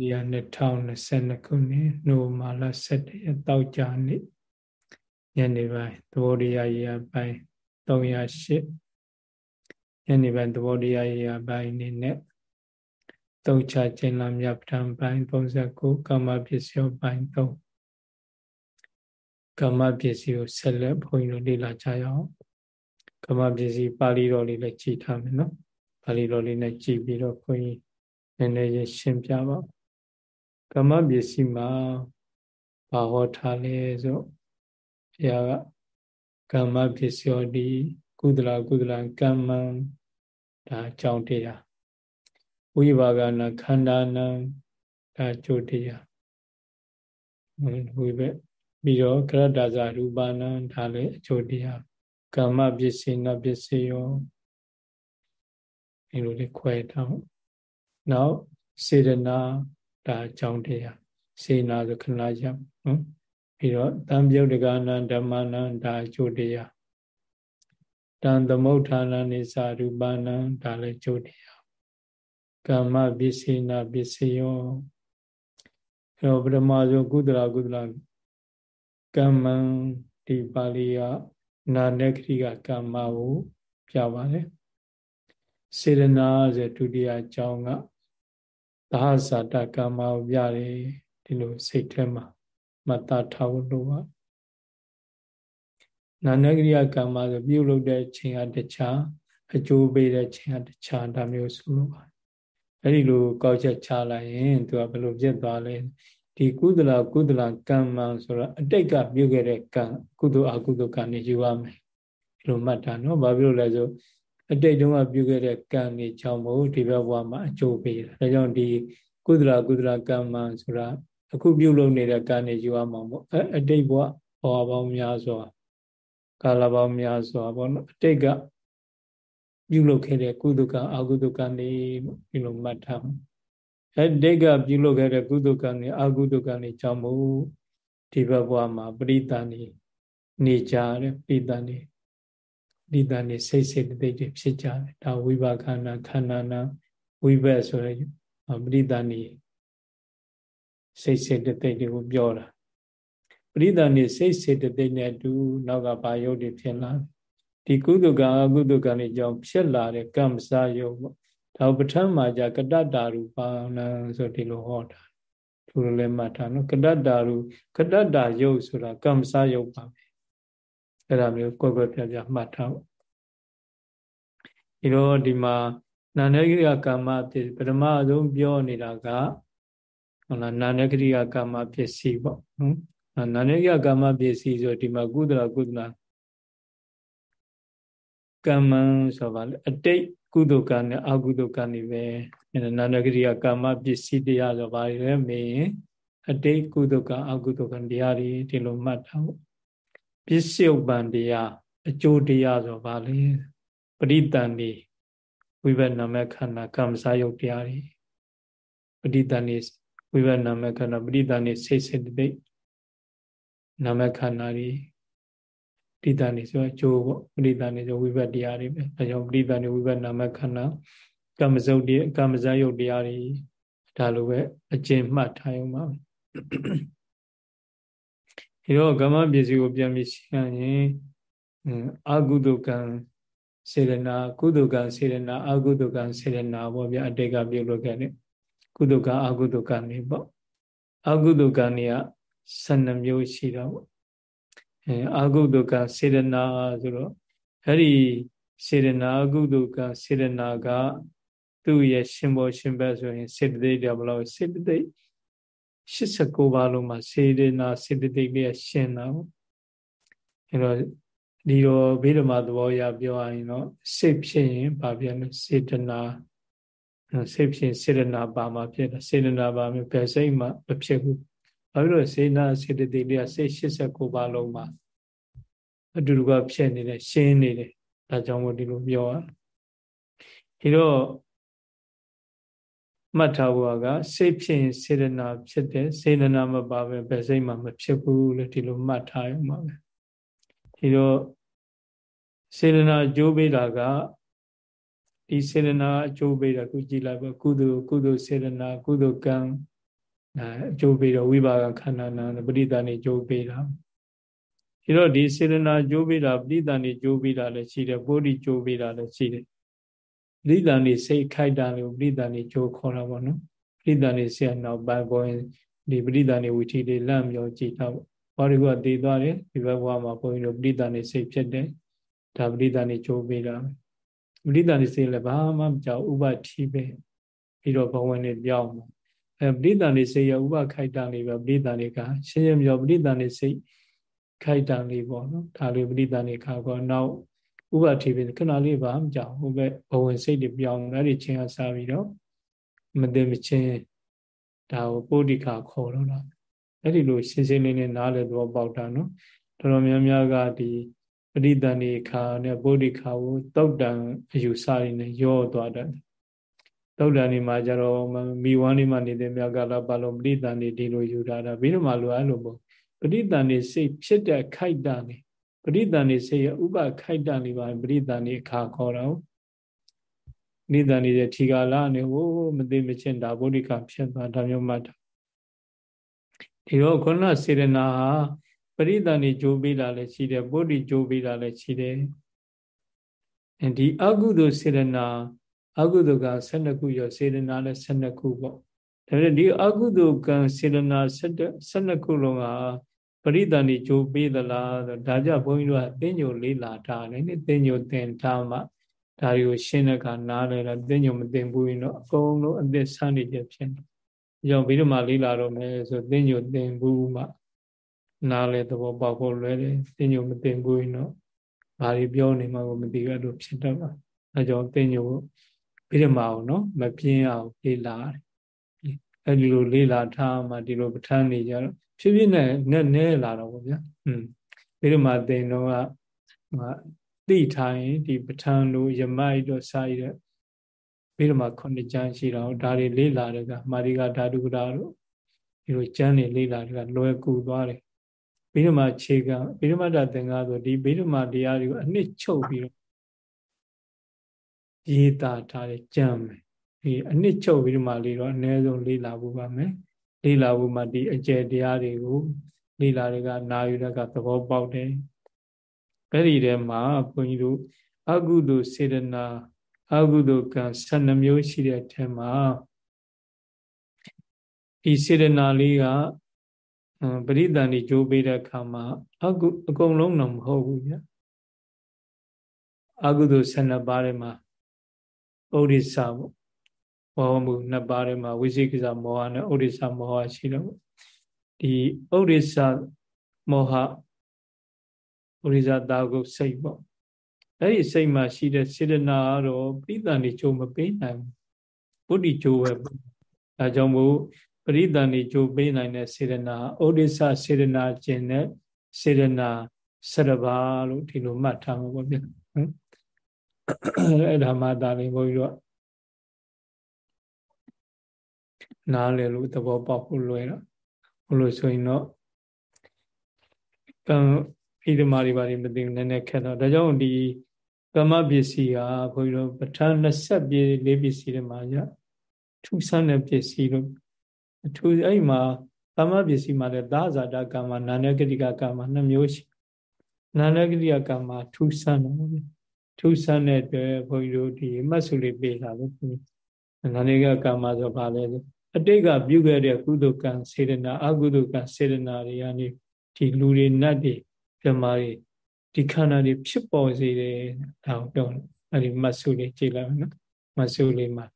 ဒီက2022ခုနှစ်နိုဝင်ဘာလ17ရက်တောက်ကြနေ့ညနေပိုင်းသဘောတရားရာပိုင်း308ညနေပိုင်းသဘောတရားရာပိုင်းနေနဲ့တုံချခြင်းလာမြတ်ပဋ္ဌာန်းပိုင်း39ကာမပစ္စယောပိုင်း3ကာမပစ္စည်းကိုဆက်လက်ဘုန်းကြီးတို့လေ့လာကြရအောင်ကာမပစ္စည်းပါဠိတော်လေးလည်းကြည်ထားမယ်နော်ပါဠိတော်လေးနဲ့ကြည်ပြီးတော့ဘုန်းကြီးနည်းနည်းရှင်းပြပါ ကမ္မပစ္စည်းမှာဘာဟောထားလဲဆိုဘုရားကကမ္မပစ္စယောတိကုသလကုသလကမ္မံဒါအကြောင်းတရားဝိပါကနာခန္ဓာနံဒါကြိုတရားဝိဘပြီးတော့ကရတ္တဇရူပနာဒါလည်းအကျိုးတရားကမ္မပစ္စည်းနပစ္စည်းယောဒီလိုလေးခွဲထားနောက်စေတနာ ဒါအကြောင်းတရားစေနာဆိုခဏရပ်နော်ပြီးတော့တံပြုတ်တကနာဓမ္မနာဒါအကျိုးတရားတံသမုဋ္ဌာနာနိသရူပနာဒါလည်းကျိုးတရားကမ္မပစ္စေနာပစ္စယောအဲတော့ပထမဆုံးကုသလကုသလကမ္မံဒီပါဠိကနာနခရိကကမ္မကိုပြပါတယ်စေရနာဆိုဒုတိယအကြောင်းက သဟဇာတကမ္မကိုပြတယ်ဒီလိုစိတ်ထဲမှာမတထားဖို့လိုပါနာနဂရိယကမ္မဆိုပြုလုပ်တဲ့ချိန်ဟာတခြားအကျိုးပေးတဲ့ချိန်ဟာတခြားဒါမျိုးဆိုလိုပါအဲ့ဒီလိုကောက်ချက်ချလိုက်ရင်သူကဘယ်လိုဖြစ်သွားလဲဒီကုသလကုသလကမ္မဆိုတော့အတိတ်ကပြုခဲ့တဲ့ကံကုသိုလ်အကုသိုလ်ကံနေယူရမယ်ဒီလိုမှတ်တာနော်ဘာဖြစ်လို့လဲဆို အတိတ်တုန်းကပြုခဲ့တဲ့ကံတွေကြောင့်မို့ဒီဘက်ဘဝမှာအကျိုးပေးတယ်ဒါကြောင့်ဒီကုသလကုသလကမ္မဆိုတာအခုပြုလုပ်နေတဲ့ကံတွေယူရမှာပေါ့အအတိတ်ဘဝဘဝပေါင်းများစွာကာလပေါင်းများစွာပေါ့နော်အတိတ်ကပြုလုပ်ခဲ့တဲ့ကုသကံအကုသကံတွေဒီလိုမှတ်ထားအဲတိတ်ကပြုလုပ်ခဲ့တဲ့ကုသကံတွေအကုသကံတွေကြောင့်မို့ဒီဘဘဝမှာပရိသန်နေနေကြတယ်ပရိသန်နေ ဒီတန်နေစိတ်စိတ်တိတ်တွေဖြစ်ကြတယ်ဒါဝိပါခန္ဓာခန္ဓာနာဝိဘက်ဆိုရယ်ပရိသန်နေစိတ်စိတ်တိတ်တွေကိုပြောတာပရိသန်နေစိတ်စိတ်တိတ်နဲ့အတူနောက်ကဘာယုတ်တွေဖြစ်လာဒီကုသကံအကုသကံတွေကြောင့်ဖြစ်လာတဲ့ကမ္မစာယုတ်ပေါ့ဒါပဋ္ဌာန်းမှာじゃကတ္တတာရူပါဏံဆိုဒီလိုဟောတာသူလိုလည်းမှတ်ထားနော်ကတ္တတာရူကတ္တတာယုတ်ဆိုတာကမ္မစာယုတ်ပါပဲ အဲ့ဒါမျိုးကွက်ကွက်ပြပြမှတ်ထားဖို့ဒီတော့ဒီမှာနာနဂရိယကာမဖြစ်ပထမဆုံးပြောနေတာကဟုတ်လားနာနဂရိယကာမပစ္စည်းပေါ့နော်နာနဂရိယကာမပစ္စည်းဆိုဒီမှာကုသလကုသလကမ္မံဆိုပါလေအတိတ်ကုသကံနဲ့အကုသကံတွေပဲနာနဂရိယကာမပစ္စည်းတရားဆိုပါလေမေးရင်အတိတ်ကုသကအကုသကံတရားတွေဒီလိုမှတ်ထားဖို့ ပစ္စုပန်တရားအကျိုးတရားဆိုပါလေပရိတန်ဒီဝိဘနာမခန္ဓာကမ္မစာယုတ်တရားတွေပရိတန်ဒီဝိဘနာမခန္ဓာပရိတန်ဒီစိတ်စိတ်တိတ်နာမခန္ဓာတွေပရိတန်ဒီဆိုအကျိုးပေါ့ပရိတန်ဒီဆိုဝိဘတရားတွေပဲအဲကြောင့်ပရိတန်ဒီဝိဘနာမခန္ဓာကမ္မစုတ်တရားကမ္မစာယုတ်တရားတွေဒါလိုပဲအကျဉ်းမှတ်ထားရုံပါ ဒီတော့ကမ္မပစ္စည်းကိုပြန်ပြီးရှင်းရင်အာကုသကံစေရနာကုသကံစေရနာအာကုသကံစေရနာပေါ့ဗျာအတိတ်ကပြုလုပ်ခဲ့တဲ့ကုသကံအာကုသကံနေပေါ့အာကုသကံနေက12မျိုးရှိတော့ပေါ့အဲအာကုသကံစေရနာဆိုတော့အဲ့ဒီစေရနာအာကုသကံစေရနာကသူ့ရဲ့ရှင်ဘောရှင်ဘက်ဆိုရင်စေတသိက်တယ်ဘလို့စေတသိက် 89ပါးလုံးမှာစေရနာစေတသိက်လေးရှင်တာပေါ့အဲတော့ဒီတော့ဗိဓမာသဘောအရပြောရရင်တော့စိတ်ဖြစ်ရင်ဘာဖြစ်လဲစေတနာစိတ်ဖြစ်စေတနာပါမှာဖြစ်တယ်စေတနာပါမျိုးဘယ်စိတ်မှမဖြစ်ဘူးဘာဖြစ်လို့စေနာစေတသိက်တွေကစိတ်89ပါးလုံးမှာအတူတူကဖြစ်နေတယ်ရှင်းနေတယ်ဒါကြောင့်မို့ဒီလိုပြောရဒီတော့ မှတ်ထားဖို့ကစိတ်ဖြစ်ရင်စေတနာဖြစ်တယ်စေတနာမပါပဲဘယ်စိတ်မှမဖြစ်ဘူးလို့ဒီလိုမှတ်ထားရမှာပဲဒီတော့စေရနာအကျိုးပေးတာကဒီစေရနာအကျိုးပေးတာခုကြည်လိုက်ပါကုသိုလ်ကုသိုလ်စေရနာကုသိုလ်ကံဒါအကျိုးပေးတော့ဝိပါကခန္ဓာနာပရိသဏိကျိုးပေးတာဒီတော့ဒီစေရနာကျိုးပေးတာပရိသဏိကျိုးပေးတာလည်းရှိတယ်ပိုဓိကျိုးပေးတာလည်းရှိတယ် ပရိသဏိစိတ်ခိုက်တာလို့ပရိသဏိကျိုးခေါ်တာပေါ့နော်ပရိသဏိစိတ်နောက်ပိုင်းပေါ်ဒီပရိသဏိဝိထီတွေလန့်မြောကြည့်တော့ဘာတွေကတည်သွားတယ်ဒီဘက်ဘဝမှာဘုန်းကြီးတို့ပရိသဏိစိတ်ဖြစ်တယ်ဒါပရိသဏိကျိုးပေးတာပရိသဏိစိတ်လည်းဘာမှမကြောက်ဥပတိပဲပြီးတော့ဘဝနဲ့ပြောင်းမှာအဲပရိသဏိစိတ်ရဥပခိုက်တာလေးပဲပရိသဏိကရှင်းရှင်းပြောပရိသဏိစိတ်ခိုက်တာလေးပေါ့နော်ဒါလေးပရိသဏိခါကောနောက် ဥပတိပဲခဏလေးပါမကြောက်ဟိုဘက်ဘဝင်စိတ်တွေပြောင်းအဲ့ဒီချင်းအစားပြီးတော့မသိမချင်းဒါကိုပုဒ္ဓိကခေါ်တော့တာအဲ့ဒီလိုရှင်းရှင်းလေးနဲ့နားလည်သဘောပေါက်တာနော်တော်တော်များများကဒီပရိသဏိခါနဲ့ပုဒ္ဓိခါကိုတောက်တံအယူဆရင်းနဲ့ရောသွားတယ်သုဒ္ဓန်ဒီမှာကျတော့မိဝမ်းဒီမှာနေတဲ့မြတ်ကလာပါလို့ပရိသန်ဒီဒီလိုယူတာဒါပြီးတော့မှလိုအဲ့လိုပေါ့ပရိသန်ဒီစိတ်ဖြစ်တဲ့ခိုက်တာနေ ပရိသန်ဒီစိတ်ရဲ့ဥပခိုက်တာနေပါပရိသန်ဒီအခါခေါ်တော့နိဒန်ဒီရဲ့ထီကာလနေဟိုမသိမချင်းဒါဗုဒ္ဓကဖြစ်သွားဒါမျိုးမှတ်တာဒီတော့ခုနစေရနာဟာပရိသန်ဒီကြိုးပေးတာလည်းရှိတယ်ဗုဒ္ဓကြိုးပေးတာလည်းရှိတယ်ဒီအကုသိုလ်စေရနာအကုသိုလ်က12ခုရောစေတနာလည်း12ခုပေါ့ဒါပေမဲ့ဒီအကုသိုလ်ကံစေတနာ12ခုလုံးက ပရိသန္တိကြိုးပေးသလားဒါကြဘုန်းကြီးတို့ကသင်ညိုလေးလာထားတယ်နိသင်ညိုသင်ထားမှဒါတွေကိုရှင်းတဲ့အခါနားလဲတော့သင်ညိုမသင်ဘူးရင်တော့အကုန်လုံးအသက်ဆန်းနေကြဖြစ်တယ်။ကြောင့်ပြီးတော့မှလေးလာတော့မယ်ဆိုသင်ညိုသင်ဘူးမှနားလဲသဘောပေါက်ဖို့လွယ်တယ်သင်ညိုမသင်ဘူးရင်တော့ဘာတွေပြောနေမှကိုမသိဘူးအဲ့လိုဖြစ်တော့ပါ။အဲကြောင့်သင်ညိုဗိဓမာအောင်နော်မပြင်းအောင်လေးလာတယ်အဲဒီလိုလေးလာထားမှဒီလိုပဋ္ဌာန်းနေကြတော့ ဖြည်းဖြည်းနဲ့နဲ့နဲလာတော့ဗောဗျာอืมဗိဓမာသင်တော့ကသိထားရင်ဒီပဋ္ဌာန်းတို့ယမိုက်တို့စာရတဲ့ဗိဓမာခုနှစ်ကျမ်းရှိတော့ဒါတွေလေးလာတယ်ကမာရိကဓာတုကရာတို့ဒီလိုကျမ်းတွေလေးလာတယ်ကလွယ်ကူသွားတယ်ဗိဓမာခြေကဗိဓမာတသင်္ကာဆိုဒီဗိဓမာတရားတွေကိုအနှစ်ချုပ်ပြီးတော့ရေးသားထားတဲ့ကြံမယ်ဒီအနှစ်ချုပ်ပြီးတော့မှလေးတော့အနည်းဆုံးလေးလာဖို့ပါမယ် လေးလာဖို့မှဒီအကျယ်တရားတွေကိုလေးလာတွေကနာယူတဲ့ကသဘောပေါက်တယ်အဲ့ဒီထဲမှာဘုန်းကြီးတို့အကုသိုလ်စေတနာအကုသိုလ်ကံ12မျိုးရှိတဲ့ထဲမှာဒီစေတနာလေးကပရိသန္တိကြိုးပေးတဲ့အခါမှာအကုအကုန်လုံးတော့မဟုတ်ဘူးဗျအကုသိုလ်12ပါးထဲမှာဩရိစပေါ့ မောဟမှုနှစ်ပါးထဲမှာဝိသိကိစ္စမောဟနဲ့ဩရိစမောဟရှိတော့ဒီဩရိစမောဟဩရိစတာကုစိတ်ပေါ့အဲ့ဒီစိတ်မှာရှိတဲ့စေတနာကတော့ပရိသန်နေကြိုးမပေးနိုင်ဘူးဗုဒ္ဓကြိုးပဲအဲကြောင့်မို့ပရိသန်နေကြိုးပေးနိုင်တဲ့စေတနာဩရိစစေတနာကျင်တဲ့စေတနာဆရဘာလို့ဒီလိုမှတ်ထားမှာပေါ့ဗျနော်အဲ့ဒါမှဒါလေးဘုန်းကြီးတို့ နားလည်လို့သဘောပေါက်ဖို့လွယ်တော့ဘလို့ဆိုရင်တော့ကံဣဒမာတွေပါတွေမသိဘူးနည်းနည်းခက်တော့ဒါကြောင့်ဒီကမ္မပစ္စည်းဟာဘုန်းကြီးတို့ပဋ္ဌာန်း20ပြည့်လေးပစ္စည်းတွေမှာရထူးဆန်းတဲ့ပစ္စည်းလို့အထူးအဲ့မှာကမ္မပစ္စည်းမှာလည်းသာဇာတကမ္မနာနဂတိကကမ္မနှစ်မျိုးရှိနာနဂတိကကမ္မထူးဆန်းတယ်ထူးဆန်းတဲ့အတွက်ဘုန်းကြီးတို့ဒီမတ်စုလေးပေးတာလို့နာနေကကာမဆိုပါလဲ အတိတ်ကပြုခဲ့တဲ့ကုသိုလ်ကံစေတနာအကုသိုလ်ကံစေတနာတွေကနေဒီလူတွေနတ်တွေပြမာတွေဒီခန္ဓာတွေဖြစ်ပေါ်စေတယ်ဒါကိုပြောတယ်အဲ့ဒီမတ်စုလေးကြည့်လိုက်မယ်နော်မတ်စုလေးမှာ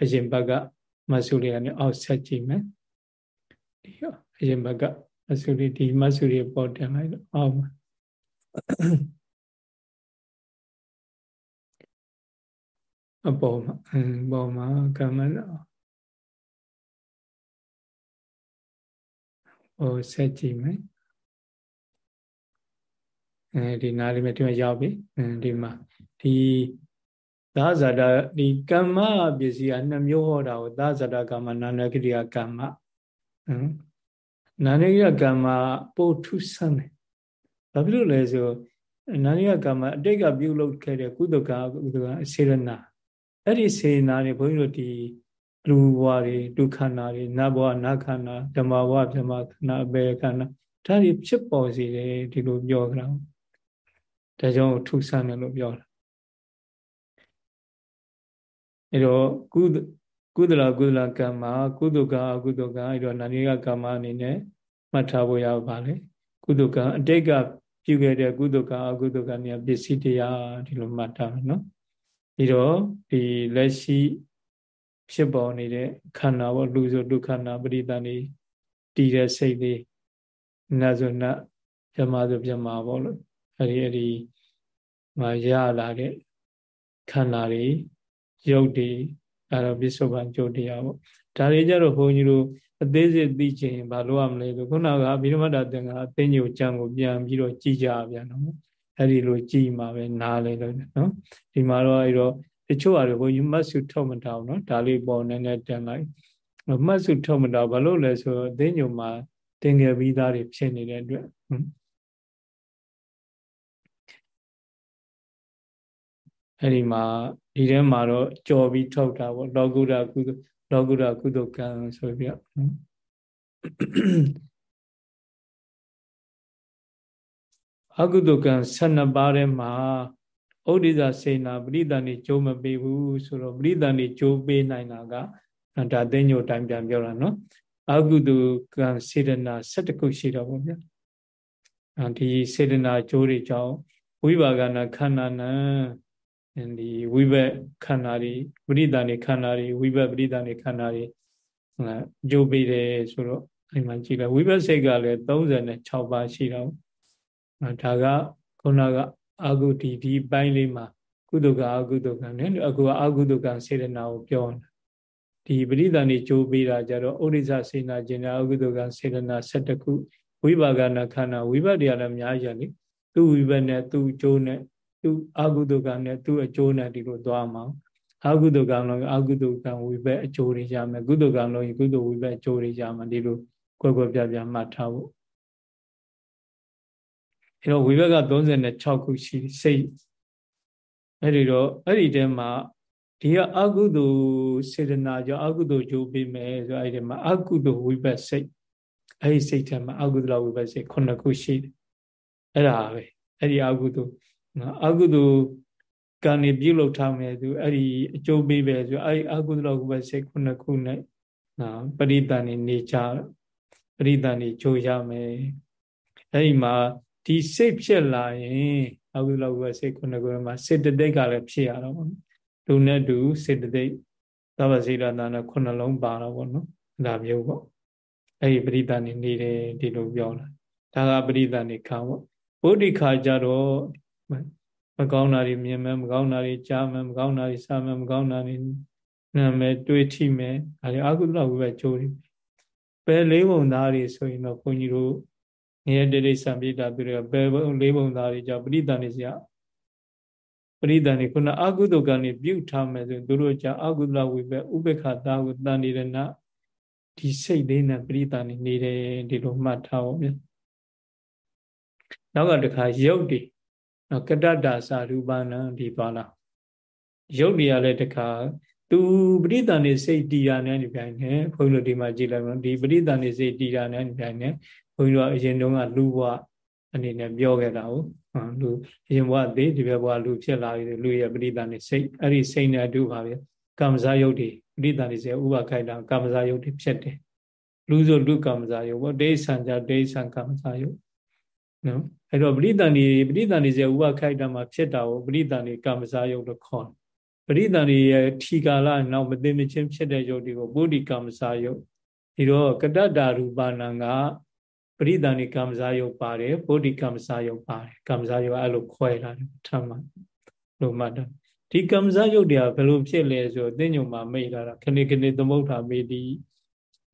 အရင်ဘက်ကမတ်စုလေးကနေအောက်ဆက်ကြည့်မယ်ဒီအရင်ဘက်ကမတ်စုလေးဒီမတ်စုလေးပေါ်တင်လိုက်တော့အောက်မှာအပေါ်မှာအပေါ်မှာကမ္မနာ ဟိုဆက်ကြည့်မယ်အဲဒီနားလေးမြဒီမှာရောက်ပြီဒီမှာဒီသာဇာတာဒီကမ္မပစ္စည်းကနှစ်မျိုးဟောတာကိုသာဇာတာကမ္မနာနဂရိယကမ္မနာနဂရိယကမ္မပို့ထုဆန်းတယ်ဘာဖြစ်လို့လဲဆိုနာနဂရိယကမ္မအတိတ်ကပြုလုပ်ခဲ့တဲ့ကုသကကုသကစေရနာအဲ့ဒီစေနာတွေဘုန်းကြီးတို့ဒီ လူဘဝတွေဒုက္ခနာတွေနတ်ဘဝနတ်ခန္ဓာဓမ္မဘဝဓမ္မခန္ဓာအပေခန္ဓာဒါတွေဖြစ်ပေါ်စေတယ်ဒီလိုပြောကြတာဒါကြောင့်ထုဆန်းတယ်လို့ပြောတာအဲ့တော့ကုကုသလကုသလကမ္မကုသကအကုသကအဲ့တော့နာနိကကမ္မအနေနဲ့မှတ်ထားဖို့ရပါလေကုသကအတိတ်ကပြုခဲ့တဲ့ကုသကအကုသကနေပစ္စည်းတရားဒီလိုမှတ်ထားမယ်နော်ပြီးတော့ဒီလက်ရှိ ဖြစ်ပေါ်နေတဲ့ခန္ဓာပေါ့လူဆိုဒုက္ခနာပရိသန်နေတည်တဲ့စိတ်လေးနတ်ဆိုနတ်ပြမဆိုပြမပေါ့လို့အဲ့ဒီအဲ့ဒီမရလာတဲ့ခန္ဓာတွေရုပ်တွေအဲ့တော့ပစ္စုပန်ကြိုတရားပေါ့ဒါတွေကြတော့ဘုန်းကြီးတို့အသေးစိတ်သိချင်ဘာလို့ရမလဲဆိုခုနကဗိဓမတသင်္ကအသိဉာဏ်ကြံကိုပြန်ပြီးတော့ကြည်ကြပြန်တော့အဲ့ဒီလိုကြည်မှာပဲနားလေလို့နော်ဒီမှာတော့အဲ့တော့ တချို့ဟာတွေဘုန်းကြီးမတ်စုထုတ်မတောင်းနော်ဒါလေးပေါ်နေနေတန်လိုက်မတ်စုထုတ်မတောင်းဘာလို့လဲဆိုအသိဉာဏ်မှာသင်္ကေပြီးသားတွေဖြစ်နေတဲ့အတွက်အဲ့ဒီမှာဒီထဲမှာတော့ကြော်ပြီးထုတ်တာပေါ့လောကုတ္တကုသလောကုတ္တကုသကံဆိုပြီးတော့အကုသကံ12ပါးထဲမှာ ဩဒိဇစေနာပရိသန်နေကြိုးမပေးဘူးဆိုတော့ပရိသန်နေကြိုးပေးနိုင်တာကဒါသိညိုတိုင်းပြန်ပြောတာနော်အကုသကံစေတနာ7ခုရှိတော့ဗောဗျာဒီစေတနာကြိုးတွေကြောင့်ဝိပါကနာခန္ဓာနံဒီဝိဘက်ခန္ဓာတွေပရိသန်နေခန္ဓာတွေဝိဘက်ပရိသန်နေခန္ဓာတွေဟုတ်ကြိုးပေးတယ်ဆိုတော့အဲ့မှာကြည့်လိုက်ဝိဘက်စိတ်ကလည်း36ပါးရှိတော့ဒါကခုနက အကုတီဒီပိုင်းလေးမှာကုသကအကုသကံနဲ့အခုကအကုသကံစေတနာကိုပြောတာဒီပရိသန်နေကြိုးပေးတာကြတော့ဩရိဇစေနာကျင်နာအကုသကံစေတနာ7ခုဝိပါကနာခန္ဓာဝိဘတ်တွေကလည်းအများကြီးရလေသူ့ဝိဘတ်နဲ့သူ့ကြိုးနဲ့သူအာဟုတုကံနဲ့သူ့အကျိုးနဲ့ဒီလိုသွားမှာအာဟုတုကံလို့အာဟုတုကံဝိဘက်အကျိုးတွေရမယ်ကုတုကံလို့ကုတုဝိဘက်အကျိုးတွေရမယ်ဒီလိုကွယ်ကွယ်ပြပြမှတ်ထားဖို့ အဲတော့ဝိဘက်က36ခုရှိစိတ်အဲ့ဒီတော့အဲ့ဒီတဲမှာဒီကအကုသိုလ်စေတနာကြောင့်အကုသိုလ်ကြိုးပေးမယ်ဆိုအဲ့ဒီမှာအကုသိုလ်ဝိဘက်စိတ်အဲ့ဒီစိတ်ထဲမှာအကုသိုလ်ဝိဘက်စိတ်9ခုရှိတယ်အဲ့ဒါပဲအဲ့ဒီအကုသိုလ်နော်အကုသိုလ်ကံနေပြုလုပ်ထားမယ်သူအဲ့ဒီအကျိုးပေးပဲဆိုအဲ့ဒီအကုသိုလ်ကုပဲစိတ်ခုနှစ်ခုနဲ့နော်ပရိသန်နေနေကြပရိသန်နေကြိုးရမယ်အဲ့ဒီမှာ ဒီစိတ်ဖြစ်လာရင်အကုသိုလ်ကုပဲစိတ်ခုနှစ်ခုမှာစေတသိက်ကလည်းဖြစ်ရတော့ပေါ့လူနဲ့တူစေတသိက်သဗ္ဗစေတနာနဲ့ခုနှလုံးပါတော့ပေါ့နော်ဒါမျိုးပေါ့အဲ့ဒီပရိသန်နေနေတယ်ဒီလိုပြောတာဒါကပရိသန်နေခံပေါ့ဗုဒ္ဓခါကြတော့မကောင်းတာတွေမြင်မယ်မကောင်းတာတွေကြားမယ်မကောင်းတာတွေစားမယ်မကောင်းတာတွေနာမယ်တွေးထိမယ်ဒါတွေအကုသလဝိပဲကြိုးတယ်ပဲလေးပုံသားတွေဆိုရင်တော့ဘုန်းကြီးတို့ ငရဲတိရိစ္ဆာန်ပိတာသူတွေကပဲလေးပုံသားတွေကြောင့်ပရိသန်နေစရာပရိသန်နေခုနအကုသကနေပြုတ်ထားမယ်ဆိုရင်သူတို့ကြောင့်အကုသလဝိပဲဥပ္ပခတာကိုတန်နေရနာဒီစိတ်လေးနဲ့ပရိသန်နေနေတယ်ဒီလိုမှတ်ထားပါဗျာနောက်ကတခါရုပ်တွေနော်ကတ္တတာစာရူပနာဒီပါလားရုပ်တွေကလည်းတခါသူပရိသန်နေစိတ်တည်ရတဲ့ဒီပိုင်းနဲ့ဘုန်းကြီးတို့ဒီမှာကြည့်လိုက်မလို့ဒီပရိသန်နေစိတ်တည်ရတဲ့ဒီပိုင်းနဲ့ဘု န်းကြီးတို့အရင်တုန်းကလူဘဝအနေနဲ့ပြောခဲ့တာဟုတ်လူအရင်ဘဝသေးဒီဘက်ဘဝလူဖြစ်လာပြီလူရဲ့ပရိသန်နေစိတ်အဲ့ဒီစိတ်နဲ့အတူပါပဲကမ္မဇာယုတ်တွေပရိသန်နေစိတ်ဥပခိုက်တာကမ္မဇာယုတ်တွေဖြစ်တယ်လူဆိုလူကမ္မဇာယုတ်ပေါ့ဒိဋ္ဌံကြဒိဋ္ဌံကမ္မဇာယုတ်နော်အဲ့တော့ပရိသန်ဒီပရိသန်ဒီစေဥပခိုက်တာမှာဖြစ်တာကိုပရိသန်ဒီကမ္မစာယုတ်လို့ခေါ်တယ်ပရိသန်ဒီရဲ့ထီကာလနောက်မသိမချင်းဖြစ်တဲ့ယုတ်ဒီကိုပုဒ္ဓိကမ္မစာယုတ်ဒီတော့ကတ္တတာရူပနာက ပရိသန်ဒီကမ္မစာယုတ်ပါတယ်ပုဒ္ဓိကမ္မစာယုတ်ပါတယ်ကမ္မစာယုတ်အဲ့လိုခွဲလာတယ်ထမ်းမှလို့မှတ်တယ်ဒီကမ္မစာယုတ်တွေကဘယ်လိုဖြစ်လဲဆိုတော့သိညုံမှာမိတ်လာတာခဏခဏသမုဋ္ဌာမေတိ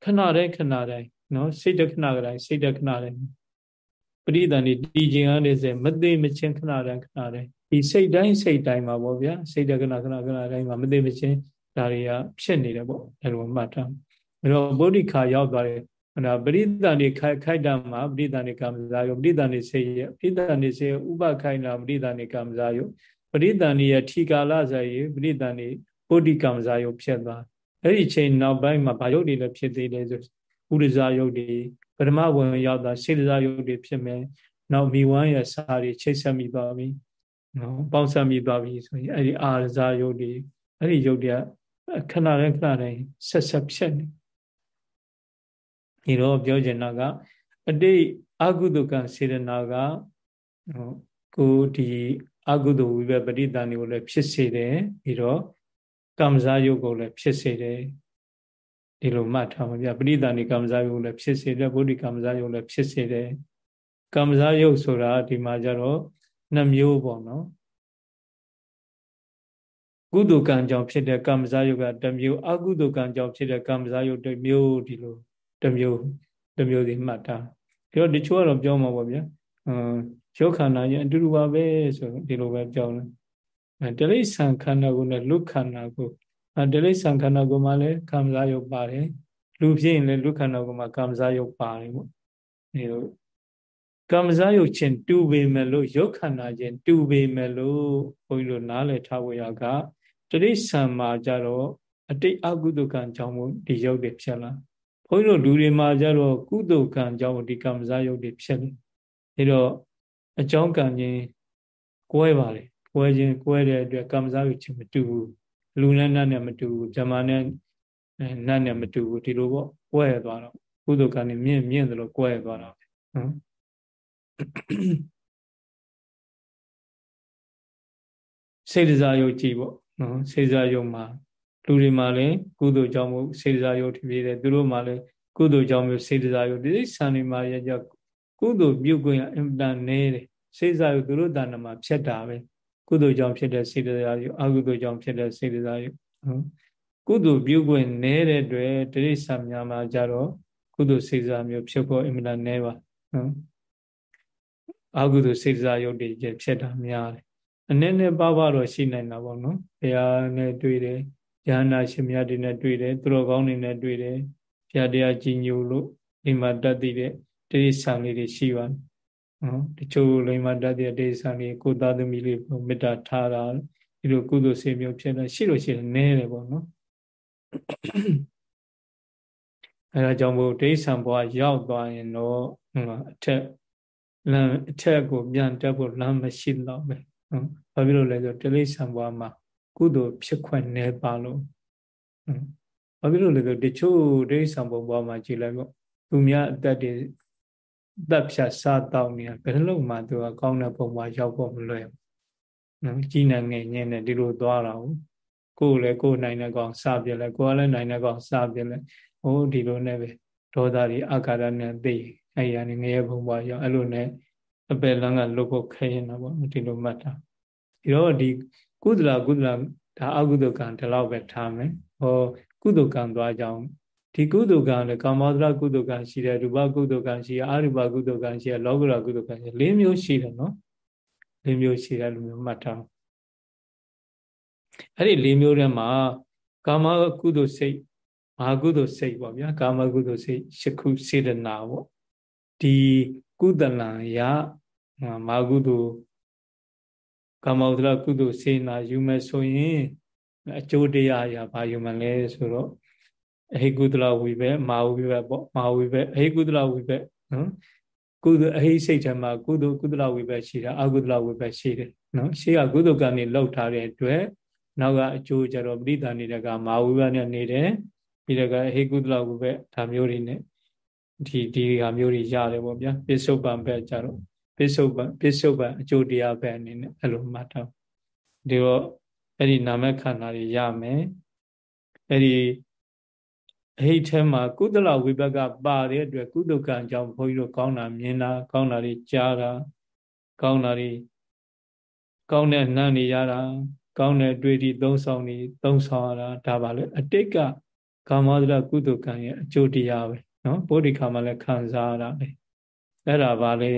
ခဏတိုင်းခဏတိုင်းနော်စိတ်တခဏတိုင်းစိတ်တခဏတိုင်းပရိသန်ဒီတည်ခြင်းအားနေစေမသိမချင်းခဏတိုင်းခဏတိုင်းဒီစိတ်တိုင်းစိတ်တိုင်းမှာပေါ့ဗျာစိတ်တခဏခဏခဏတိုင်းမှာမသိမချင်းဒါတွေကဖြစ်နေတယ်ပေါ့အဲလိုမှတ်ထားအဲတော့ဗုဒ္ဓခါရောက်သွားတယ် ဟနာပရိသန်ဒီခိုက်ခိုက်တာမှာပရိသန်ဒီကမ္မဇာယောပရိသန်ဒီစေရပရိသန်ဒီစေဥပခိုက်နာပရိသန်ဒီကမ္မဇာယောပရိသန်ဒီရဲ့ထီကာလဇာယေပရိသန်ဒီဗုဒ္ဓကမ္မဇာယောဖြစ်သွားအဲ့ဒီချိန်နောက်ပိုင်းမှာဘာယုတ်တွေလည်းဖြစ်သေးတယ်ဆိုဥရဇာယုတ်တွေပထမဝင်ရောက်တာစေတဇာယုတ်တွေဖြစ်မယ်နောက်မိဝမ်းရစာတွေချိတ်ဆက်မိသွားပြီနော်ပေါင်းဆက်မိသွားပြီဆိုရင်အဲ့ဒီအာရဇာယုတ်တွေအဲ့ဒီယုတ်တွေကခဏတိုင်းခဏတိုင်းဆက်ဆက်ဖြစ်နေ ဒီတော့ပြောချင်တာကအတိတ်အကုသကံစေရနာကကိုဒီအကုသဝိဘပရိသန်တွေကိုလည်းဖြစ်စေတယ်ပြီးတော့ကမ္မဇာယုတ်ကိုလည်းဖြစ်စေတယ်ဒီလိုမှတ်ထားမှာဗျပရိသန်ဒီကမ္မဇာယုတ်လည်းဖြစ်စေတယ်ဗုဒ္ဓကမ္မဇာယုတ်လည်းဖြစ်စေတယ်ကမ္မဇာယုတ်ဆိုတာဒီမှာကျတော့နှမျိုးပေါ့နော်ကုသိုလ်ကံကြောင့်ဖြစ်တဲ့ကမ္မဇာယုတ်ကတစ်မျိုးအကုသိုလ်ကံကြောင့်ဖြစ်တဲ့ကမ္မဇာယုတ်တစ်မျိုးဒီလို တမျိုးတမျိုးစီမှတ်ထားပြီးတော့တချို့ကတော့ပြောမှာပေါ့ဗျာအင်းရုပ်ခန္ဓာချင်းအတူတူပါပဲဆိုဒီလိုပဲပြောတယ်အဲတိရိစ္ဆာန်ခန္ဓာကိုယ်နဲ့လူခန္ဓာကိုယ်အဲတိရိစ္ဆာန်ခန္ဓာကိုယ်မှာလည်းကာမဇာယုတ်ပါတယ်လူဖြစ်ရင်လည်းလူခန္ဓာကိုယ်မှာကာမဇာယုတ်ပါတယ်ပေါ့အဲလိုကာမဇာယုတ်ချင်းတူပေမဲ့လို့ရုပ်ခန္ဓာချင်းတူပေမဲ့လို့ဘုန်းကြီးတို့နားလည်ထားဖို့ရကတိရိစ္ဆာန်မှာကြတော့အတိတ်အကုသကံကြောင့်ဒီရုပ်တွေဖြစ်လာ ဘုန်းကြီးတို့လူတွေမှာကြတော့ကုသကံကြောင့်ဒီကမ္မဇာယုတ်တွေဖြစ်နေအဲတော့အကြောင်းကံချင်းကွဲပါလေကွဲခြင်းကွဲတဲ့အတွက်ကမ္မဇာယုတ်ချင်းမတူဘူးလူနဲ့နတ်နဲ့မတူဘူးဇမာနဲ့နတ်နဲ့မတူဘူးဒီလိုပေါ့ကွဲသွားတော့ကုသကံနေမြင့်မြင့်တယ်လို့ကွဲသွားတော့နော်စေတစာယုတ်ကြည့်ပေါ့နော်စေတစာယုတ်မှာ လူတွေမှာလည်းကုသိုလ်ကြောင့်မို့စေတစာယုတ်ထဖြစ်တယ်သူတို့မှာလည်းကုသိုလ်ကြောင့်မျိုးစေတစာယုတ်ဒီဆံတွေမှာရကြကုသိုလ်ပြုခွင့်အင်တန်နေတယ်စေတစာယုတ်သူတို့တဏ္ဍမှာဖြစ်တာပဲကုသိုလ်ကြောင့်ဖြစ်တဲ့စေတစာယုတ်အကုသိုလ်ကြောင့်ဖြစ်တဲ့စေတစာယုတ်နော်ကုသိုလ်ပြုခွင့်နေတဲ့အတွက်တိရိစ္ဆာန်များမှာကြတော့ကုသိုလ်စေတစာမျိုးဖြစ်ဖို့အင်တန်နေပါနော်အကုသိုလ်စေတစာယုတ်တွေဖြစ်တာများတယ်အနည်းနဲ့ပါပါတော့ရှိနိုင်တာပေါ့နော်ဘုရားနဲ့တွေ့တယ် ဉာဏရှင်မြတ်တွေနဲ့တွေ့တယ်သူတော်ကောင်းတွေနဲ့တွေ့တယ်ဘုရားတရားကြီးညိုလို့အိမ်မှာတတ်သိတဲ့တိရိစ္ဆာန်လေးတွေရှိပါတယ်နော်တချို့လိမ္မာတတ်တဲ့တိရိစ္ဆာန်လေးကိုသားသမီးလေးမေတ္တာထားတာဒီလိုကုသိုလ်စေမျိုးဖြစ်လာရှိလို့ရှိရင်နည်းတယ်ပေါ့နော်အဲဒါကြောင့်မို့တိရိစ္ဆာန်ဘဝရောက်သွားရင်တော့အထက်လမ်းအထက်ကိုပြန်တက်ဖို့လမ်းမရှိတော့ပဲနော်ဘာဖြစ်လို့လဲဆိုတိရိစ္ဆာန်ဘဝမှာ ကုသိုလ်ဖြစ်ခွင့်နည်းပါလို့ဘာဖြစ်လို့လဲဆိုတချို့တိရိစ္ဆာန်ဘဝမှာကြည်လိုက်ပေါ့သူများအသက်တွေသက်ဖြတ်စားတောက်နေတာဘယ်လိုမှသူကကောင်းတဲ့ပုံမှာရောက်ဖို့မလွယ်ဘူးနော်ကြီးနေငယ်ညင်းနေဒီလိုသွားတာဟုတ်ကိုယ်လည်းကိုယ်နိုင်တဲ့ကောင်စပြလဲကိုယ်လည်းနိုင်တဲ့ကောင်စပြလဲဟိုဒီလိုနဲ့ပဲဒေါသတွေအာဃာတနဲ့သိအဲ့ရနေငရဲဘုံဘွားရောက်အဲ့လိုနဲ့အပယ်လန်းကလွတ်ဖို့ခဲရင်တော့ဗောဒီလိုမှတ်တာဒီတော့ဒီ ကုသလကုသလဒါအကုသကံဒီလောက်ပဲထားမယ်ဟောကုသကံသွားကြအောင်ဒီကုသကံလည်းကာမောဒရကုသကံရှိတယ်ရူပကုသကံရှိရအရူပကုသကံရှိရလောကရကုသကံရှိ၄မျိုးရှိတယ်နော်၄မျိုးရှိတယ်လို့မျိုးမှတ်ထားအဲ့ဒီ၄မျိုးထဲမှာကာမကုသစိတ်မာကုသစိတ်ပေါ့ဗျာကာမကုသစိတ်ရှခုစေတနာပေါ့ဒီကုသလံယမာကုသ ကာမဥဒရကုသစေနာယူမယ်ဆိုရင်အကျိုးတရားရာဘာယူမလဲဆိုတော့အဟိကုသလဝိဘက်မာဝိဘက်ပေါ့မာဝိဘက်အဟိကုသလဝိဘက်နော်ကုသအဟိစိတ်ထဲမှာကုသကုသလဝိဘက်ရှိတာအကုသလဝိဘက်ရှိတယ်နော်ရှေးကကုသကံနေလောက်ထားတဲ့အတွက်နောက်ကအကျိုးကြတော့ပရိသန်နေတဲ့ကမာဝိဘက်နဲ့နေတယ်ပြီးတော့ကအဟိကုသလဝိဘက်ဒါမျိုးတွေနဲ့ဒီဒီဟာမျိုးတွေရတယ်ပေါ့ဗျာပစ္စုပန်ဘက်ကြတော့ ပစ္စုပန်ပစ္စုပန်အကျိုးတရားဘက်အနေနဲ့အဲ့လိုမှတ်ထားဒီတော့အဲ့ဒီနာမခန္ဓာတွေရမယ်အဲ့ဒီအဟိတ်ထဲမှာကုသလဝိဘက်ကပါတဲ့အတွက်ကုသကံကြောင့်ဘုန်းကြီးတို့ကောင်းတာမြင်တာကောင်းတာတွေကြားတာကောင်းတာတွေကောင်းတဲ့နန်းတွေရတာကောင်းတဲ့တွေ့ဒီသုံးဆောင်တွေသုံးဆောင်ရတာဒါပါလေအတိတ်ကကာမဒရကုသကံရဲ့အကျိုးတရားပဲနော်ဗုဒ္ဓခါမှာလည်းခံစားရတာပဲအဲ့ဒါပါလေ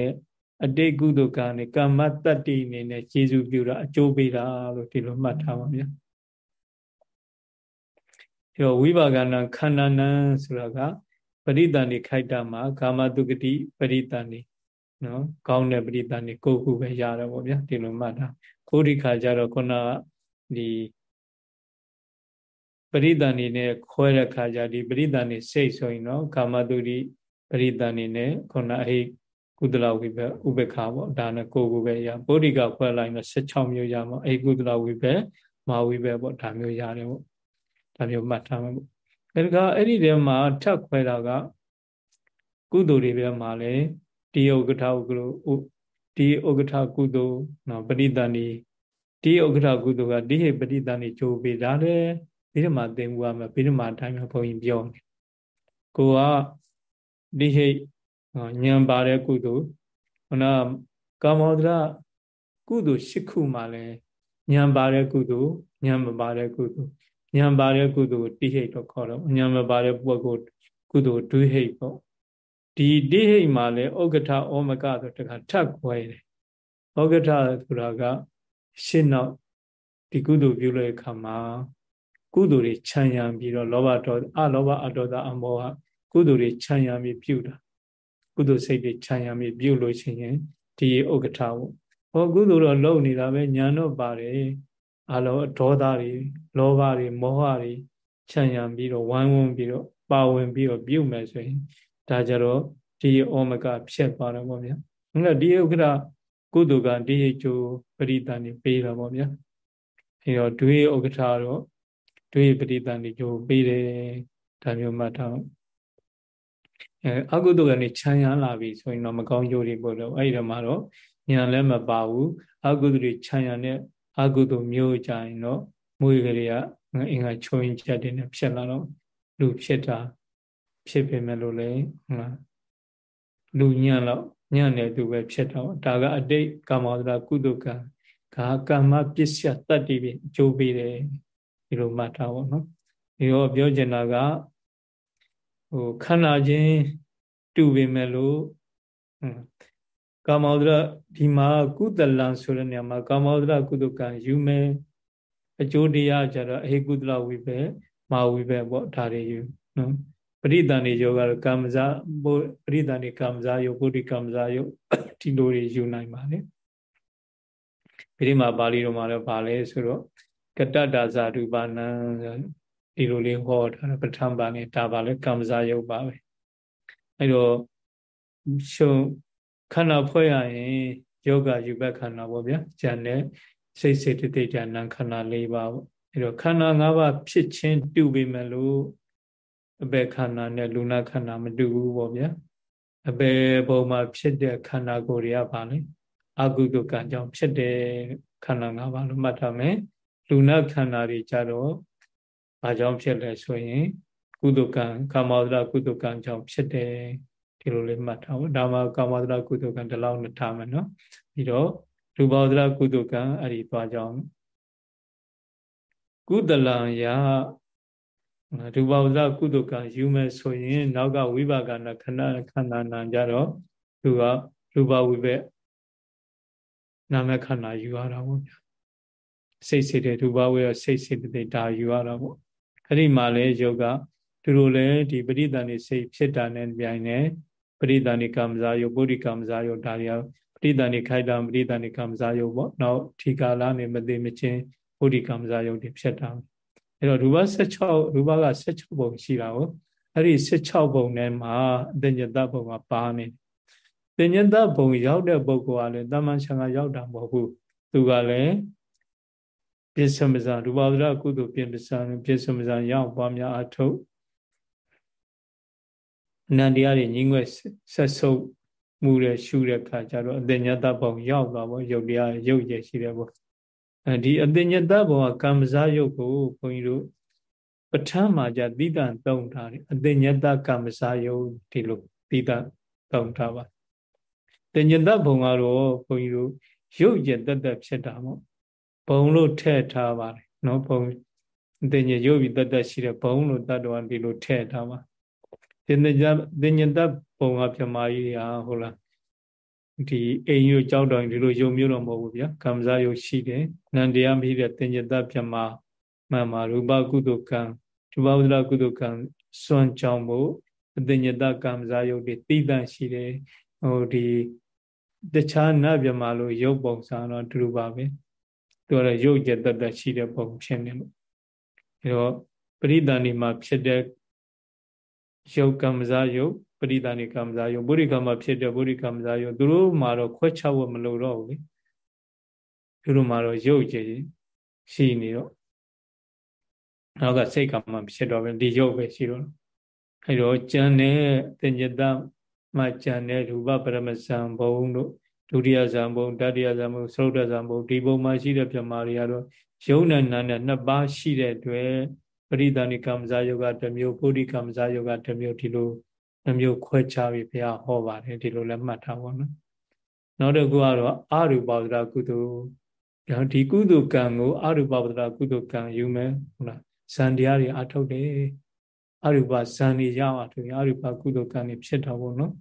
အတိတ်ကုသကံနဲ့ကမ္မတတ္တိအနေနဲ့ကျေစုပြုတာအကျိုးပေးတာလို့ဒီလိုမှတ်ထားပါဗျာဒီတော့ဝိပါကနာခန္ဓာနံဆိုတာကပရိသန္တိခိုက်တာမှာကာမတုဂတိပရိသန္တိနော်ကောင်းတဲ့ပရိသန္တိကိုခုပဲရတာပေါ့ဗျာဒီလိုမှတ်တာကိုဋ္ဌိခါကြတော့ခုနကဒီပရိသန်နေနဲ့ခွဲတဲ့ခါကျဒီပရိသန်နေစိတ်ဆိုရင်တော့ကာမတုတိပရိသန်နေနဲ့ခုနအဟိ ကုသလဝိဘဥပ္ပခါပေါ့ဒါနဲ့ကိုကိုပဲရဗုဒ္ဓိကခွဲလိုက်တော့16မျိုးရမှာအဟိကုသလဝိဘမာဝိဘပေါ့ဒါမျိုးရတယ်ပေါ့ဒါမျိုးမှတ်ထားမှာပေါ့အဲဒီကအဲ့ဒီထဲမှာထပ်ခွဲတာကကုသိုလ်တွေပဲမှာလဲဒီဥက္ကဋ္ဌဥက္ကလိုဒီဥက္ကဋ္ဌကုသိုလ်နော်ပရိသန်နေဒီဥက္ကဋ္ဌကုသိုလ်ကဒီဟိပရိသန်နေကြိုးပေးဒါလည်းဗိဓမာသင်္ဘူးရမှာဗိဓမာအတိုင်းမှာဘုန်းကြီးပြောနေကိုကဒီဟိ ညံပါတဲ့ကုသိုလ်ခုနကာမောဒရကုသိုလ်၈ခုမှလည်းညံပါတဲ့ကုသိုလ်ညံမပါတဲ့ကုသိုလ်ညံပါတဲ့ကုသိုလ်တိဟိတ်တော့ခေါ်တော့ညံမပါတဲ့ပုဂ္ဂိုလ်ကုသိုလ်ဒွိဟိတ်ပေါ့ဒီတိဟိတ်မှာလည်းဩဃထဩမကဆိုတခါထပ်ခွဲတယ်ဩဃထဆိုတာကရှင်းတော့ဒီကုသိုလ်ပြုတဲ့အခါမှာကုသိုလ်တွေခြံရံပြီးတော့လောဘဒေါသအလောဘအဒေါသအမောဟကုသိုလ်တွေခြံရံပြီးပြုတာ ကုသိုလ်စိတ်တွေခြံရံပြီးပြုလို့ရှိရင်ဒီဥက္ကဋ္ဌပေါ့ဟောကုသိုလ်တော့လုပ်နေတာပဲညာတော့ပါတယ်အလောဒေါသတွေလောဘတွေမောဟတွေခြံရံပြီးတော့ဝိုင်းဝန်းပြီးတော့ပါဝင်ပြီးတော့ပြုမယ်ဆိုရင်ဒါကြတော့ဒီဩမကဖြစ်သွားတယ်ပေါ့ဗျာဟုတ်လားဒီဥက္ကဋ္ဌကုသိုလ်ကဒီကျိုးပရိသန်နေပေးတာပေါ့ဗျာအဲတော့ဒွေဥက္ကဋ္ဌတော့ဒွေပရိသန်နေကျိုးပေးတယ်ဒါမျိုးမှတ်ထား အဲအကုသိုလ်ကနေခြံရလာပြီဆိုရင်တော့မကောင်းကျိုးတွေပို့တော့အဲ့ဒီမှာတော့ညာလည်းမပါဘူးအကုသိုလ်တွေခြံရတဲ့အကုသိုလ်မျိုးကြရင်တော့မွေကလေးကအင်္ဂါချုံရင်ချက်တွေနဲ့ဖြစ်လာတော့လူဖြစ်တာဖြစ်ပေမဲ့လို့လေဟုတ်လားလူညံ့တော့ညံ့တယ်သူပဲဖြစ်တော့ဒါကအတိတ်ကာမောဒရာကုသကံကာကမ္မပစ္စယတတ္တိပဲအကျိုးပေးတယ်ဒီလိုမှတ်ထားပါတော့ဒီတော့ပြောချင်တာက ဟိုခန္ဓာချင်းတူပေမဲ့လို့ကာမောဒရာဒီမှာကုသလံဆိုတဲ့နေရာမှာကာမောဒရာကုသကံယူမယ်အကျိုးတရားကြတော့အဟိကုသလဝိပဲမာဝိပဲပေါ့ဒါတွေယူနော်ပရိသန်နေယောကတော့ကာမဇာပရိသန်နေကာမဇာယောပုရိကာမဇာယောဒီလိုတွေယူနိုင်ပါလေဒီဒီမှာပါဠိတော်မှာလည်းပါလဲဆိုတော့ကတ္တတာဇာတုပါဏံ ဒီလိုလေးဟောထားတယ်ပဋ္ဌာန်းပါနေဒါပါလဲကာမဇာယောပါပဲအဲ့တော့ရှုံခန္ဓာဖွဲ့ရရင်ယောဂယူဘက်ခန္ဓာပေါ့ဗျာဉာဏ်နဲ့စိတ်စေတသိက်ဉာဏ်ခန္ဓာ၄ပါးပေါ့အဲ့တော့ခန္ဓာ၅ပါးဖြစ်ချင်းတူပေမဲ့လို့အပေခန္ဓာနဲ့လူနာခန္ဓာမတူဘူးပေါ့ဗျာအပေဘုံမှာဖြစ်တဲ့ခန္ဓာကိုယ်တွေကပါလေအကုသကံကြောင့်ဖြစ်တဲ့ခန္ဓာ၅ပါးလို့မှတ်ထားမယ်လူနာခန္ဓာတွေကြတော့ ဘာကြောင့်ဖြစ်လဲဆိုရင် ကုသကံကာမောဒရကုသကံကြောင့်ဖြစ်တယ်ဒီလိုလေးမှတ်ထားဖို့ဒါမှကာမောဒရကုသကံဒီလောက်နဲ့ထားမယ်နော်ပြီးတော့ရူပောဒရကုသကံအဲ့ဒီသွားကြောင်းကုသလံယရူပဝဇ္ဇကုသကံယူမယ်ဆိုရင်နောက်ကဝိပါကနာခဏခန္ဓာနာကြတော့သူကရူပဝိဘက်နာမခန္ဓာယူရတာပေါ့ဗျာစိတ်စိတ်တဲ့ရူပဝိရစိတ်စိတ်တဲ့ဒါယူရတာပေါ့ အဲ့ဒီမှာလဲယောဂသူတို့လည်းဒီပရိသန်နေစိတ်ဖြစ်တာနဲ့ပြိုင်နေပရိသန်နေကမ္မဇာယောပုရိကမ္မဇာယောဒါတွေကပရိသန်နေခိုက်တာပရိသန်နေကမ္မဇာယောပေါ့နောက်ဒီကာလနေမသိမချင်းပုရိကမ္မဇာယောတွေဖြစ်တာအဲ့တော့ရူပ16ရူပက16ပုံရှိတာကိုအဲ့ဒီ16ပုံထဲမှာအတဉ္ဇတပုံကပါနေတဉ္ဇတပုံရောက်တဲ့ပုဂ္ဂိုလ်ကလည်းတမန်ဆံကရောက်တာမဟုတ်ဘူးသူကလည်း ပြစ္ဆမဇာရူပဝဒကုသိုလ်ပြစ္ဆာပြစ္ဆမဇာရောက်ပွားများအထုတ်အနန္တရားတွေညီငွဲ့ဆက်ဆုပ်မှုတဲ့ရှုတဲ့ခါကျတော့အတဉ္ဇတပုံရောက်သွားပေါ့ရုပ်တရားရုပ်ရည်ရှိတယ်ပေါ့အဲဒီအတင်ညတဘောကကမ္မဇယုတ်ကိုဘုန်းကြီးတို့ပဋ္ဌာန်းမှာじゃသီတံတုံထားတယ်အတင်ညတကမ္မဇယုတ်ဒီလိုသီတံတုံထားပါတင်ညတဘုံကတော့ဘုန်းကြီးတို့ရုပ်ရတက်တက်ဖြစ်တာပေါ့ ဘုံလို့ထည့်ထားပါတယ်နော်ဘုံတင်ညရုပ်ပြီးတက်တက်ရှိတဲ့ဘုံလို့တတ်တော်ဒီလိုထည့်ထားပါတင်ညတင်ညတဘုံကပြမကြီးဟာဟုတ်လားဒီအိမ်ရိုကြောက်တောင်ဒီလိုယုံမျိုးတော့မဟုတ်ဘူးဗျာကံစားယုတ်ရှိတယ်နန္တရားမိတဲ့တင်ညတပြမမှန်မှာရူပကုသကံရူပဝဒကုသကံစွန့်ကြောင်းဖို့အတင်ညတကံစားယုတ်တွေတိတန့်ရှိတယ်ဟိုဒီတခြားနတ်ပြမလို့ရုပ်ပုံစံတော့တူတူပါပဲ သူကတော့ရုပ်ကျက်တတ်တတ်ရှိတဲ့ပုံဖြစ်နေလို့အဲတော့ပရိသန္တိမှာဖြစ်တဲ့ယုတ်ကမ္မဇာယုတ်ပရိသန္တိကမ္မဇာယုတ်ဗုဒ္ဓကမ္မဖြစ်တဲ့ဗုဒ္ဓကမ္မဇာယုတ်သူတို့မှာတော့ခွဲခြားဖို့မလိုတော့ဘူးလေသူတို့မှာတော့ယုတ်ကြည်ရှိနေတော့နောက်ကစိတ်ကမ္မဖြစ်တော့ပဲဒီယုတ်ပဲရှိတော့အဲတော့ကျန်တဲ့တင်ညတမှကျန်တဲ့ရူပပရမဇံဘုံတို့ ဒုတိယဇံဘုံတတိယဇံဘုံသုဒ္ဓဇံဘုံဒီဘုံမှာရှိတဲ့ပြမာတွေကတော့ယုံနဲ့နာနဲ့နှစ်ပါးရှိတဲ့အတွက်ပရိသဏိကမ္မဇာယောဂတစ်မျိုးပုရိကမ္မဇာယောဂတစ်မျိုးဒီလိုနှမျိုးခွဲခြားပြီးဘုရားဟောပါတယ်ဒီလိုလည်းမှတ်ထားပါနော်နောက်တစ်ခုကတော့အရူပဝဒရာကုသိုလ်ဒီကုသိုလ်ကံကိုအရူပဝဒရာကုသိုလ်ကံယူမယ်ဟုတ်လားဇန်တရားတွေအထုတ်တယ်အရူပဇန်တွေရအောင်သူအရူပကုသိုလ်ကံတွေဖြစ်တော့ဘုံနော်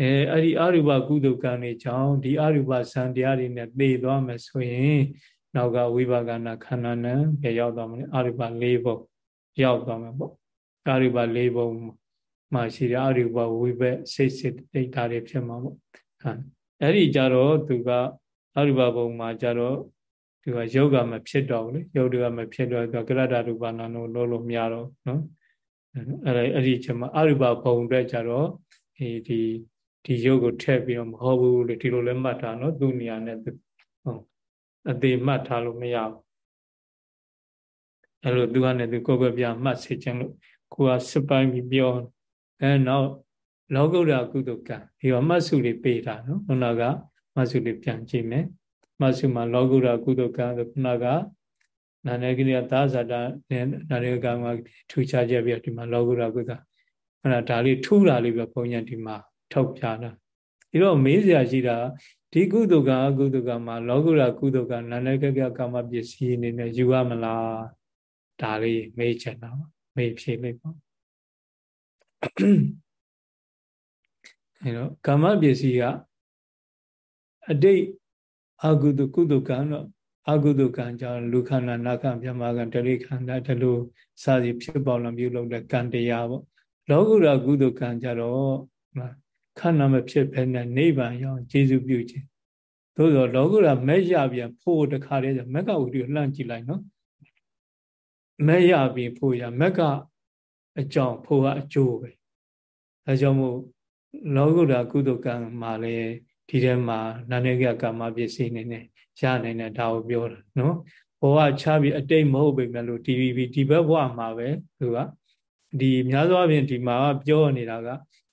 အဲအဲ့ဒီအရူပကုသိုလ်ကံတွေကြောင့်ဒီအရူပဇန်တရားတွေနဲ့သိသွားမယ်ဆိုရင်နောက်ကဝိပါကနာခန္ဓာနဲ့ပြရောက်သွားမယ်အရူပ၄ဘုံရောက်သွားမယ်ပေါ့အရူပ၄ဘုံမှာရှိတဲ့အရူပဝိဘက်စိတ်စိတ်ဒိဋ္ဌာတွေဖြစ်မှာပေါ့ဟာအဲ့ဒီကြတော့သူကအရူပဘုံမှာကြတော့သူကယောဂမဖြစ်တော့ဘူးလေယောဂမဖြစ်တော့သူကကရတ္တရူပနာလို့လို့လို့မရတော့နော်အဲ့ဒါအဲ့ဒီချက်မှာအရူပဘုံအတွက်ကြတော့ဒီ ဒီဒီယုတ်ကိုထည့်ပြီးတော့မဟုတ်ဘူးလေဒီလိုလည်းမှတ်တာနော်သူ့နေရာနဲ့ဟုတ်အသေးမှတ်ထားလို့မရဘူးအဲ့လိုသူကလည်းသူကိုယ်ပဲပြမှတ်စေခြင်းလို့ကိုကစပိုင်းပြီးပြောအဲနောက်လောကုတ္တရာကုသကံဒီကမှတ်စုလေးပေးတာနော်ခုနကမှတ်စုလေးပြန်ကြည့်မယ်မှတ်စုမှာလောကုတ္တရာကုသကံဆိုခုနကနာနေကိရိယသာဇာတာနဲ့နာနေကံကထူခြားချက်ပြီးဒီမှာလောကုတ္တရာကုသအဲ့ဒါဒါလေးထူတာလေးပဲဘုံညာဒီမှာ ထုတ်ပြတာဒီတော့မေးစရာရှိတာဒီကုသကအကုသကမှာလောကုတ္တရာကုသကနာနေကကကာမပစ္စည်းအနေနဲ့ယူရမလားဒါလေးမေးချင်တာမေးဖြေလိုက်ပါအဲတော့ကာမပစ္စည်းကအတိတ်အကုသကုသကံတော့အကုသကံကြောင့်လူခန္ဓာနာကံပြမကံတရိခန္ဓာဒီလိုစာစီဖြစ်ပေါ်လာပြုလုပ်တဲ့ကံတရားပေါ့လောကုတ္တရာကုသကံကြတော့ ခန္ဓာမဖြစ်ဘဲနဲ့နိဗ္ဗာန်ရောက်ကျေစုပြုခြင်းသို့သောလောကုတ္တရာမဲ့ရပြန်ဖို့တခါတည်းဆိုမက်ကဝတ္တိကိုလှမ်းကြည့်လိုက်နော်မဲ့ရပြီးဖို့ရမက်ကအကြောင်းဖို့ကအကျိုးပဲအဲကြောင့်မို့လောကုတ္တရာကုသကံမှာလည်းဒီထဲမှာနာနေကကာမပစ္စည်းနေနဲ့ရနိုင်တဲ့ဒါကိုပြောတာနော်ဘောကချပြီးအတိတ်မဟုတ်ပေမဲ့လို့ဒီဒီဘက်ဘဝမှာပဲသူကဒီများသောအားဖြင့်ဒီမှာပြောနေတာက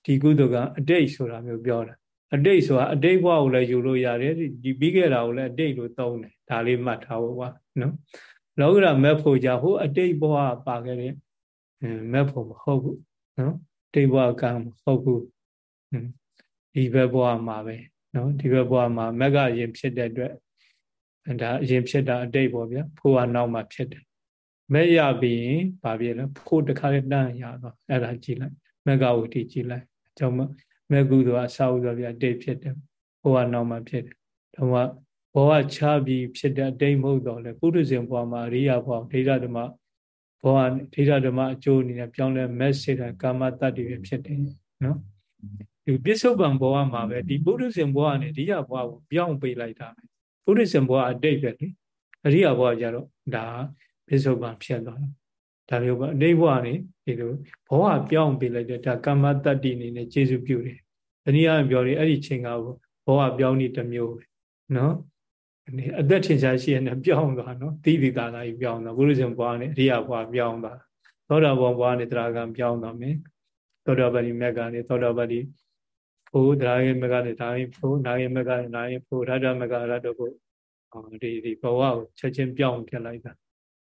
ဒီကုသကအတိတ်ဆိုတာမျိုးပြောတာအတိတ်ဆိုတာအတိတ်ဘဝကိုလည်းယူလို့ရတယ်ဒီပြီးခဲ့တာကိုလည်းအတိတ်လို့သုံးတယ်ဒါလေးမှတ်ထားဖို့ပါနော်လောကရမက်ဖို့ကြဟိုအတိတ်ဘဝပါခဲ့တဲ့မက်ဖို့မဟုတ်ဘူးနော်တိတ်ဘဝကံမဟုတ်ဘူးဒီဘက်ဘဝမှာပဲနော်ဒီဘက်ဘဝမှာမက်ကရင်ဖြစ်တဲ့အတွက်ဒါအရင်ဖြစ်တာအတိတ်ပေါ့ဗျာဖို့ကနောက်မှဖြစ်တယ်မဲ့ရပြီးရင်ဗာပြည့်လဲဖို့တခါလေးတန်းရတော့အဲ့ဒါကြည့်လိုက်မက်ကဝတိကြည့်လိုက်အ ကြောင်းမဲ့ကုသိုလ်အစာဥဆိုပြတိတ်ဖြစ်တယ်ဖို့ကနောက်မှဖြစ်တယ်တော့ဘောကချပြီးဖြစ်တဲ့အတိတ်မဟုတ်တော့လေပုရိသေဘဝမှာအရိယာဘဝဒိဋ္ဌဓမ္မဘောကဒိဋ္ဌဓမ္မအကျိုးအနေနဲ့ပြောင်းလဲမက်ဆေတာကာမတတ္တိပဲဖြစ်တယ်နော်ဒီပစ္စုပန်ဘဝမှာပဲဒီပုရိသေဘဝနဲ့အရိယာဘဝကိုပြောင်းပေးလိုက်တာပဲပုရိသေဘဝအတိတ်ပဲလေအရိယာဘဝကျတော့ဒါပစ္စုပန်ဖြစ်သွားတာ ဒါမျိုးပေါ့အတိတ်ဘဝနေဒီလိုဘဝပြောင်းပေးလိုက်တဲ့ဒါကာမတတ္တိအနေနဲ့ကျေစုပြုတယ်တနည်းအားဖြင့်ပြောရင်အဲ့ဒီချိန်ကဘဝပြောင်းနေတစ်မျိုးပဲနော်အသက်ထင်ရှားရှိရတဲ့ပြောင်းသွားနော်တိတိတာတာကြီးပြောင်းသွားဘုရုဇဉ်ဘွားနဲ့အရိယဘွားပြောင်းသွားသောတာပန်ဘွားနဲ့တရားကံပြောင်းသွားမယ်သောတာပတိမက်ကနေသောတာပတိဖို့တရားရဲ့မက်ကနေဒါရင်ဖို့နာရင်မက်ကနေနာရင်ဖို့ရတ္တမက်ကရတ္တဖို့ဒီဒီဘဝကိုချက်ချင်းပြောင်းပြလိုက်တာ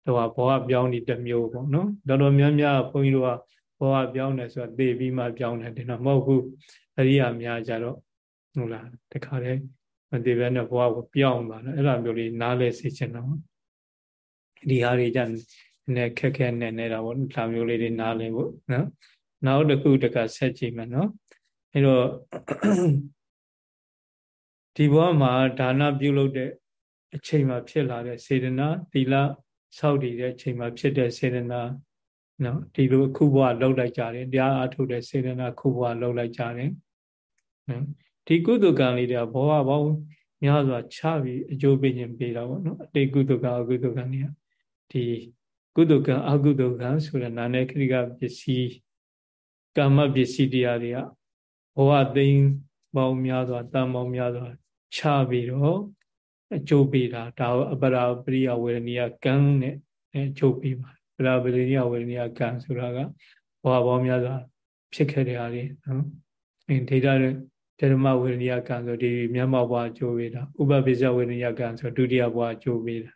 တော့ဘဝပြောင်းနေတစ်မျိုးပေါ့နော်တော်တော်များများဘုန်းကြီးတို့ကဘဝပြောင်းတယ်ဆိုတာသိပြီးမှပြောင်းတယ်တင်တော့မဟုတ်ဘူးအရိယာများကြတော့ဟုတ်လားတခါတည်းမတည်ပဲနဲ့ဘဝကိုပြောင်းသွားတယ်အဲ့လိုမျိုးလေးနားလဲစေချင်တော့ဒီဟာတွေကြနဲ့ခက်ခဲနဲ့နေတာပေါ့ဒါမျိုးလေးတွေနားလဲဖို့နော်နောက်တစ်ခုတကဆက်ကြည့်မယ်နော်အဲ့တော့ဒီဘဝမှာဒါနပြုလုပ်တဲ့အချိန်မှာဖြစ်လာတဲ့စေတနာသီလ စောင့်တည်တဲ့အချိန်မှာဖြစ်တဲ့စေတနာနော်ဒီလိုခုဘဝလှုပ်လိုက်ကြတယ်တရားအထုတ်တဲ့စေတနာခုဘဝလှုပ်လိုက်ကြတယ်နော်ဒီကုသကံလေးတွေကဘောဟပေါင်းများစွာချပြီးအကျိုးပေးခြင်းပေးတာပေါ့နော်အတိတ်ကုသကအကုသကံတွေကဒီကုသကံအကုသကံဆိုတဲ့နာနဲ့ခရိကပစ္စည်းကာမပစ္စည်းတရားတွေကဘဝသိမ်းပေါင်းများစွာတန်ပေါင်းများစွာချပြီးတော့ အကျိုးပေးတာဒါအပရာပရိယဝေဒနီယကံနဲ့အကျိုးပေးပါပရာပရိယဝေဒနီယကံဆိုတာကဘဝပေါင်းများစွာဖြစ်ခဲ့တဲ့အားတွေနော်အဲဒေတာဓမ္မဝေဒနီယကံဆိုဒီမျက်မှောက်ဘဝအကျိုးပေးတာဥပပိစ္ဆဝေဒနီယကံဆိုဒုတိယဘဝအကျိုးပေးတာ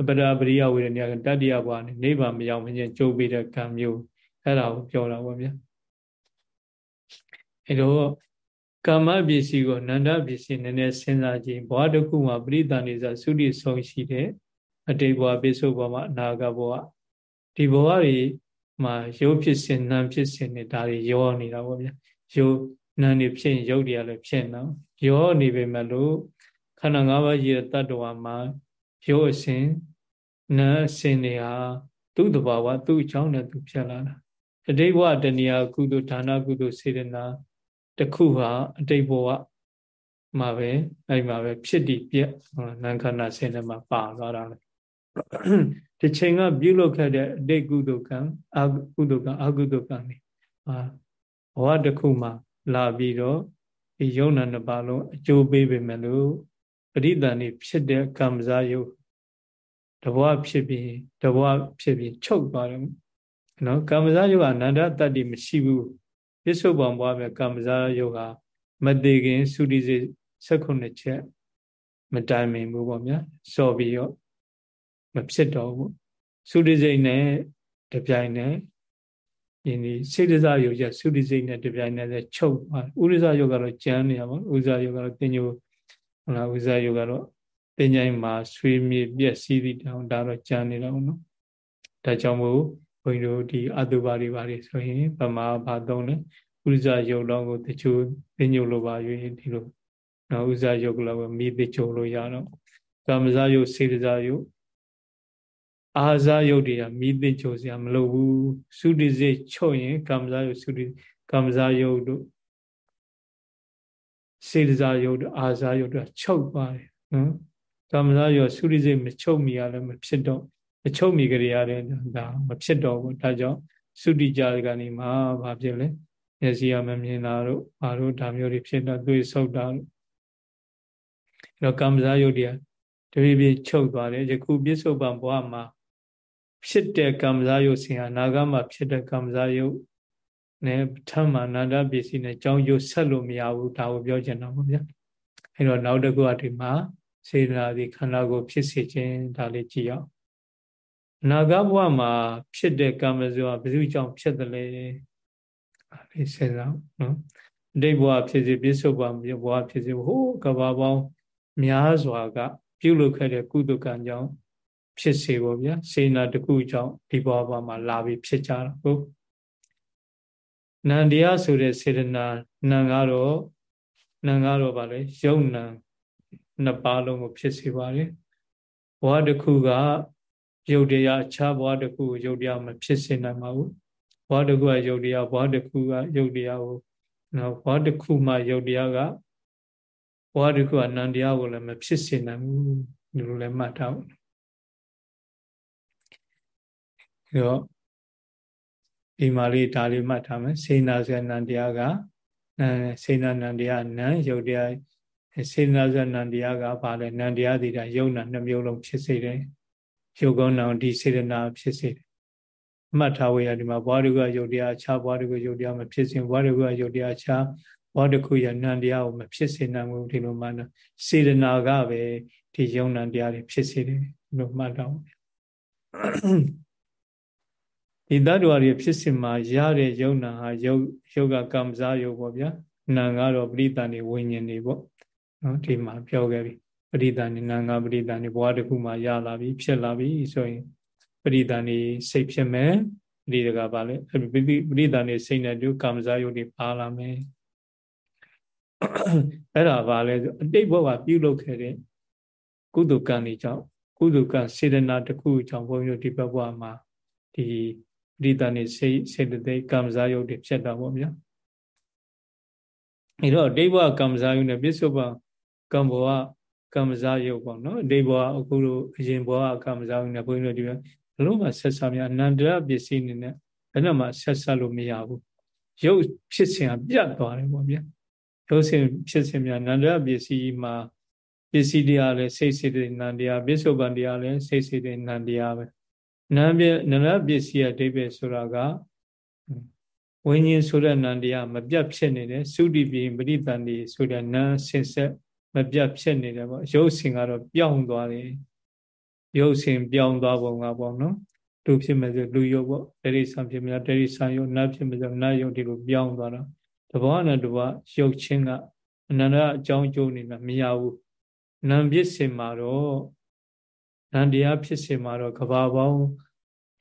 အပရာပရိယဝေဒနီယကတတိယဘဝနဲ့နိဗ္ဗာန်မရောက်မချင်းကျိုးပေးတဲ့ကံမျိုးအဲ့ဒါကိုပြောတာပေါ့ဗျာအဲတော့ ကာမပစ္စည်းကိုနန္ဒပစ္စည်းနည်းနည်းစဉ်းစားကြည့်ဘဝတစ်ခုမှာပရိသန္တိစာသုတိဆုံးရှိတဲ့အတိတ်ဘဝပိစုဘဝအနာဂတ်ဘဝဒီဘဝတွေမှာရုပ်ဖြစ်စဉ်နာမ်ဖြစ်စဉ်တွေဒါတွေရောနေတာပေါ့ဗျာရုပ်နာမ်တွေဖြစ်ရင်ရုပ်တွေကလည်းဖြစ်နေရောနေပေမဲ့လို့ခန္ဓာ၅ပါးရဲ့တတ္တဝါမှာရုပ်အစဉ်နာမ်အစဉ်တွေဟာသူ့တဘာဝသူ့အကြောင်းနဲ့သူဖြစ်လာတာအတိတ်ဘဝတဏှာကုသိုလ်ဒါနကုသိုလ်စေတနာ တခုဟာအတိတ်ဘဝမှာပဲအဲ့မှာပဲဖြစ်တည်ပြက်နံခန္ဓာဆင်းထဲမှာပါသွားတာလေဒီချိန်ကပြုလုပ်ခဲ့တဲ့အတိတ်ကုသိုလ်ကံအကုသိုလ်ကံအကုသိုလ်ကံနေအာဘဝတစ်ခုမှာလာပြီးတော့ဒီယုံနာနှစ်ပါးလုံးအကျိုးပေးပေမဲ့လို့ပရိသန်နေဖြစ်တဲ့ကံစားယုတ်တဘဝဖြစ်ပြီးတဘဝဖြစ်ပြီးချုပ်သွားတယ်နော်ကံစားယုတ်ကအနန္တတတ္တိမရှိဘူး ပစ္စုပန်ဘဝပဲကံစားယုတ်ဟာမသေးခင်သုတိစေ16ချက်မတိုင်မင်ဘူးပေါ့ဗျာစော်ပြီးတော့မဖြစ်တော့ဘူးသုတိစိတ်နဲ့တပြိုင်နဲ့ဒီနေ့စေတစာယုတ်ရသုတိစိတ်နဲ့တပြိုင်နဲ့လည်းချုပ်သွားဥရိဇယုတ်ကတော့ကြမ်းနေရပါဥရိဇယုတ်ကတော့တင်ညိုဟုတ်လားဥရိဇယုတ်ကတော့တင်ញိုင်းမှာဆွေးမြေပြက်စီးသည့်တောင်ဒါတော့ကြမ်းနေတာပေါ့နော်ဒါကြောင့်မို့ ဘုန်းကြီးတို့ဒီအတုပါတွေပါတွေဆိုရင်ဗမာဘာသုံးလဲဥရိဇယုတ်တော့ကိုတချို့တင်ညိုလိုပါ၍ဒီလိုနော်ဥရိဇယုတ်ကတော့မိသိချုံလို့ရတော့ကာမဇယုတ်စေတဇယုတ်အာဇာယုတ်တွေကမိသိချိုစရာမလိုဘူးသုတိစိတ်ချုပ်ရင်ကာမဇာယုတ်သုတိကာမဇာယုတ်တို့စေတဇာယုတ်တို့အာဇာယုတ်တို့ချုပ်ပါတယ်နော်ကာမဇာယုတ်သုတိစိတ်မချုပ်မီရလည်းမဖြစ်တော့ မချုပ်မီကြရတဲ့ဒါမဖြစ်တော့ဘူးဒါကြောင့်သုတိကြကနေမှဘာဖြစ်လဲမျက်စိရမမြင်တာတို့ဘာတို့ဒါမျိုးတွေဖြစ်တော့သွေးဆုပ်တာတို့အဲ့တော့ကာမဇာယုတ်တွေကတဖြည်းဖြည်းချုပ်သွားတယ်ယခုပြစ္ဆုတ်ပံဘဝမှာဖြစ်တဲ့ကံစားယုတ်ဆင်ဟာနာဂမှာဖြစ်တဲ့ကံစားယုတ်နဲ့ထမ်းမာနာတပစ္စည်းနဲ့ကြောင်းယုတ်ဆက်လို့မရဘူးဒါကိုပြောချင်တာပေါ့ဗျာအဲတော့နောက်တစ်ခုအထိမှာစေတနာဒီခန္ဓာကို ဖြစ်စေခြင်းဒါလေးကြည့်အောင် နာဂဘဝမှာဖြစ်တဲ့ကံမဇောဘယ်သူကြောင့်ဖြစ်တယ်လဲအဲဒီစဉ်းစားနော်အတိတ်ဘဝဖြစ်စေပြစ္ဆုတ်ဘဝဖြစ်စေဟိုးကဘာပေါင်းများစွာက ပြုလုပ်ခဲ့တဲ့ကုသကံကြောင့်ဖြစ်စေပေါ့ဗျာစေနာတခုကြောင့်ဒီဘဝမှာလာပြီးဖြစ်ကြတာဟုတ်နန္တရားဆိုတဲ့စေတနာနံကတော့နံကတော့ဗာလေယုံနံနှစ်ပါးလုံးကိုဖြစ်စေပါလေဘဝတစ်ခုက ယုတ်တရားအခြားဘဝတစ်ခုကိုယုတ်တရားမဖြစ်စေနိုင်ပါဘူးဘဝတစ်ခုကယုတ်တရားဘဝတစ်ခုကယုတ်တရားကိုနော်ဘဝတစ်ခုမှယုတ်တရားကဘဝတစ်ခုကနန္တရားကိုလည်းမဖြစ်စေနိုင်ဘူးဒီလိုလည်းမှတ်ထားအောင်ပြီးတော့ဒီမှာလေးဒါလေးမှတ်ထားမယ်စေနာဇဏန်တရားကစေနာနံတရားနံယုတ်တရားစေနာဇဏန်တရားကဘာလဲနံတရားဒီတာယုံနာနှမျိုးလုံးဖြစ်စေတယ် ယုတ်ကောင်းအောင်ဒီစေတနာဖြစ်စေတယ်မှတ်ထားဝေရဒီမှာဘွားတွေကယုတ်တရားအခြားဘွားတွေကယုတ်တရားမဖြစ်စဉ်ဘွားတွေကယုတ်တရားအခြားဘွားတစ်ခုရနံတရားကိုမဖြစ်စေနိုင်ဘူးဒီလိုမှတ်စေတနာကပဲဒီယုံနာတရားတွေဖြစ်စေတယ်ဒီလိုမှတ်တော့ဒီတ attva တွေဖြစ်စဉ်မှာရတဲ့ယုံနာဟာယုတ်ယုတ်ကကံစားယုတ်ပေါ့ဗျာနာကတော့ပရိသန်နေဝိညာဉ်တွေပေါ့နော်ဒီမှာပြောခဲ့ပြီ ပရိသန်နေနာငါပရိသန်နေဘဝတစ်ခုမှာရလာပြီဖြစ်လာပြီဆိုရင်ပရိသန်နေစိတ်ဖြစ်မယ်ပရိဒကပါလေပရိသန်နေစိတ်နဲ့တူကံစားယုတ်တွေပါလာမယ်အဲ့ဒါပါလေအတိတ်ဘဝပြုလုပ်ခဲ့တဲ့ကုသကံတွေကြောင့်ကုသကံစေတနာတစ်ခုကြောင့်ဘုန်းကြီးတို့ဒီဘဝမှာဒီပရိသတ်နေစိတ်စေတသိက်ကံစားယုတ်တွေဖြစ်တာပေါ့ဗျာအဲတော့ဒိဘဝကံစားယုတ်နဲ့ပြစ္ဆုတ်ဘကံဘဝ ကံစားယုတ်ပေါ့နော်ဒိဘဝအခုလိုအရင်ဘဝကံစားယုတ်နဲ့ဘုန်းကြီးတို့ဒီဘလို့မှဆက်ဆက်မြအနန္တရပစ္စည်းအနေနဲ့ဘယ်တော့မှဆက်ဆက်လို့မရဘူးရုပ်ဖြစ်စဉ်ကပြတ်သွားတယ်ပေါ့ဗျာရုပ်စဉ်ဖြစ်စဉ်များအနန္တရပစ္စည်းမှာပစ္စည်းတရားလည်းစိတ်စိတ်တဲ့နန္တရားပစ္စုပန်တရားလည်းစိတ်စိတ်တဲ့နန္တရားပဲနန္ပြနန္ဒပစ္စည်းရဲ့အဓိပ္ပာယ်ဆိုတာကဝိညာဉ်ဆိုတဲ့နန္တရားမပြတ်ဖြစ်နေတယ်သုတိပိပရိတန်ဒီဆိုတဲ့နန်းဆင်ဆက် မပြတ်ဖြစ်နေတယ်ပေါ့ရုပ်စဉ်ကတော့ပြောင်းသွားတယ်ရုပ်စဉ်ပြောင်းသွားပုံကပေါ့နော်လူဖြစ်မယ်ဆိုလူရုပ်ပေါ့တရိษံဖြစ်မယ်တရိษံရုပ်နတ်ဖြစ်မယ်ဆိုနတ်ရုပ်ဒီလိုပြောင်းသွားတာတဘောနဲ့တဘောရုပ်ချင်းကအနန္တအကြောင်းကျိုးနေမှာမရဘူးနံဖြစ်စင်မှာတော့နန္တရားဖြစ်စင်မှာတော့ကဘာပေါင်း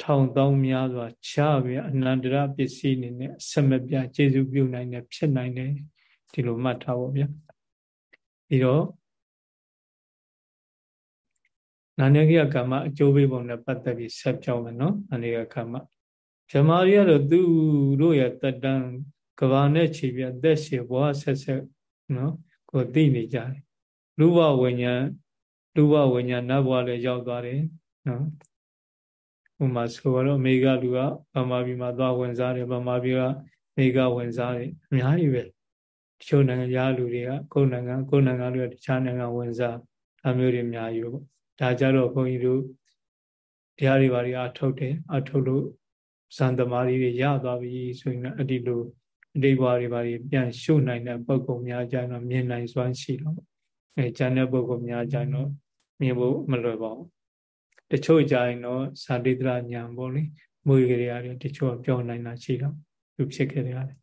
ထောင်တောင်းများစွာချပြီးအနန္တရပစ္စည်းအနေနဲ့အစမပြကျေစုပြုနိုင်တယ်ဖြစ်နိုင်တယ်ဒီလိုမှတ်ထားပါဗျာ ပြီးတော့နာနေကိယကမ္မအကျိုးပေးပုံနဲ့ပတ်သက်ပြီးဆက်ပြောင်းမယ်နော်နာနေကိယကမ္မဗြဟ္မာရီကတော့သူတို့ရဲ့တတန်ကဘာနဲ့ခြေပြအသက်ရှည်ဘဝဆက်ဆက်နော်ကိုသိနေကြတယ်လူဘဝိညာဉ်လူဘဝိညာဉ်နတ်ဘဝလည်းရောက်သွားတယ်နော်ဥမာဆိုတော့အမေကလူကဗမာပြည်မှာသွားဝင်စားတယ်ဗမာပြည်ကမေကဝင်စားတယ်အများကြီးပဲ တချို့နိုင်ငံသားလူတွေကကိုယ်နိုင်ငံကိုယ်နိုင်ငံလူကတခြားနိုင်ငံဝင်စားအမျိုးတွေအများကြီးပေါ့ဒါကြတော့ဘုန်းကြီးတို့တရားတွေဘာတွေအထုတ်တယ်အထုတ်လို့ဇန်သမารီတွေရသွားပြီဆိုရင်အတိလိုအတိဘွားတွေဘာတွေပြန်ရှုနိုင်တဲ့ပုံကုများကြတော့မြင်နိုင်စွမ်းရှိတော့အဲကျန်တဲ့ပုံကုများကြတော့မြင်ဖို့မလွယ်ပါဘူးတချို့ကြရင်တော့ဇာတိတရညာပေါ့လေမွေကြရတယ်တချို့ပြောနိုင်တာရှိတော့သူဖြစ်ခဲ့ရတယ်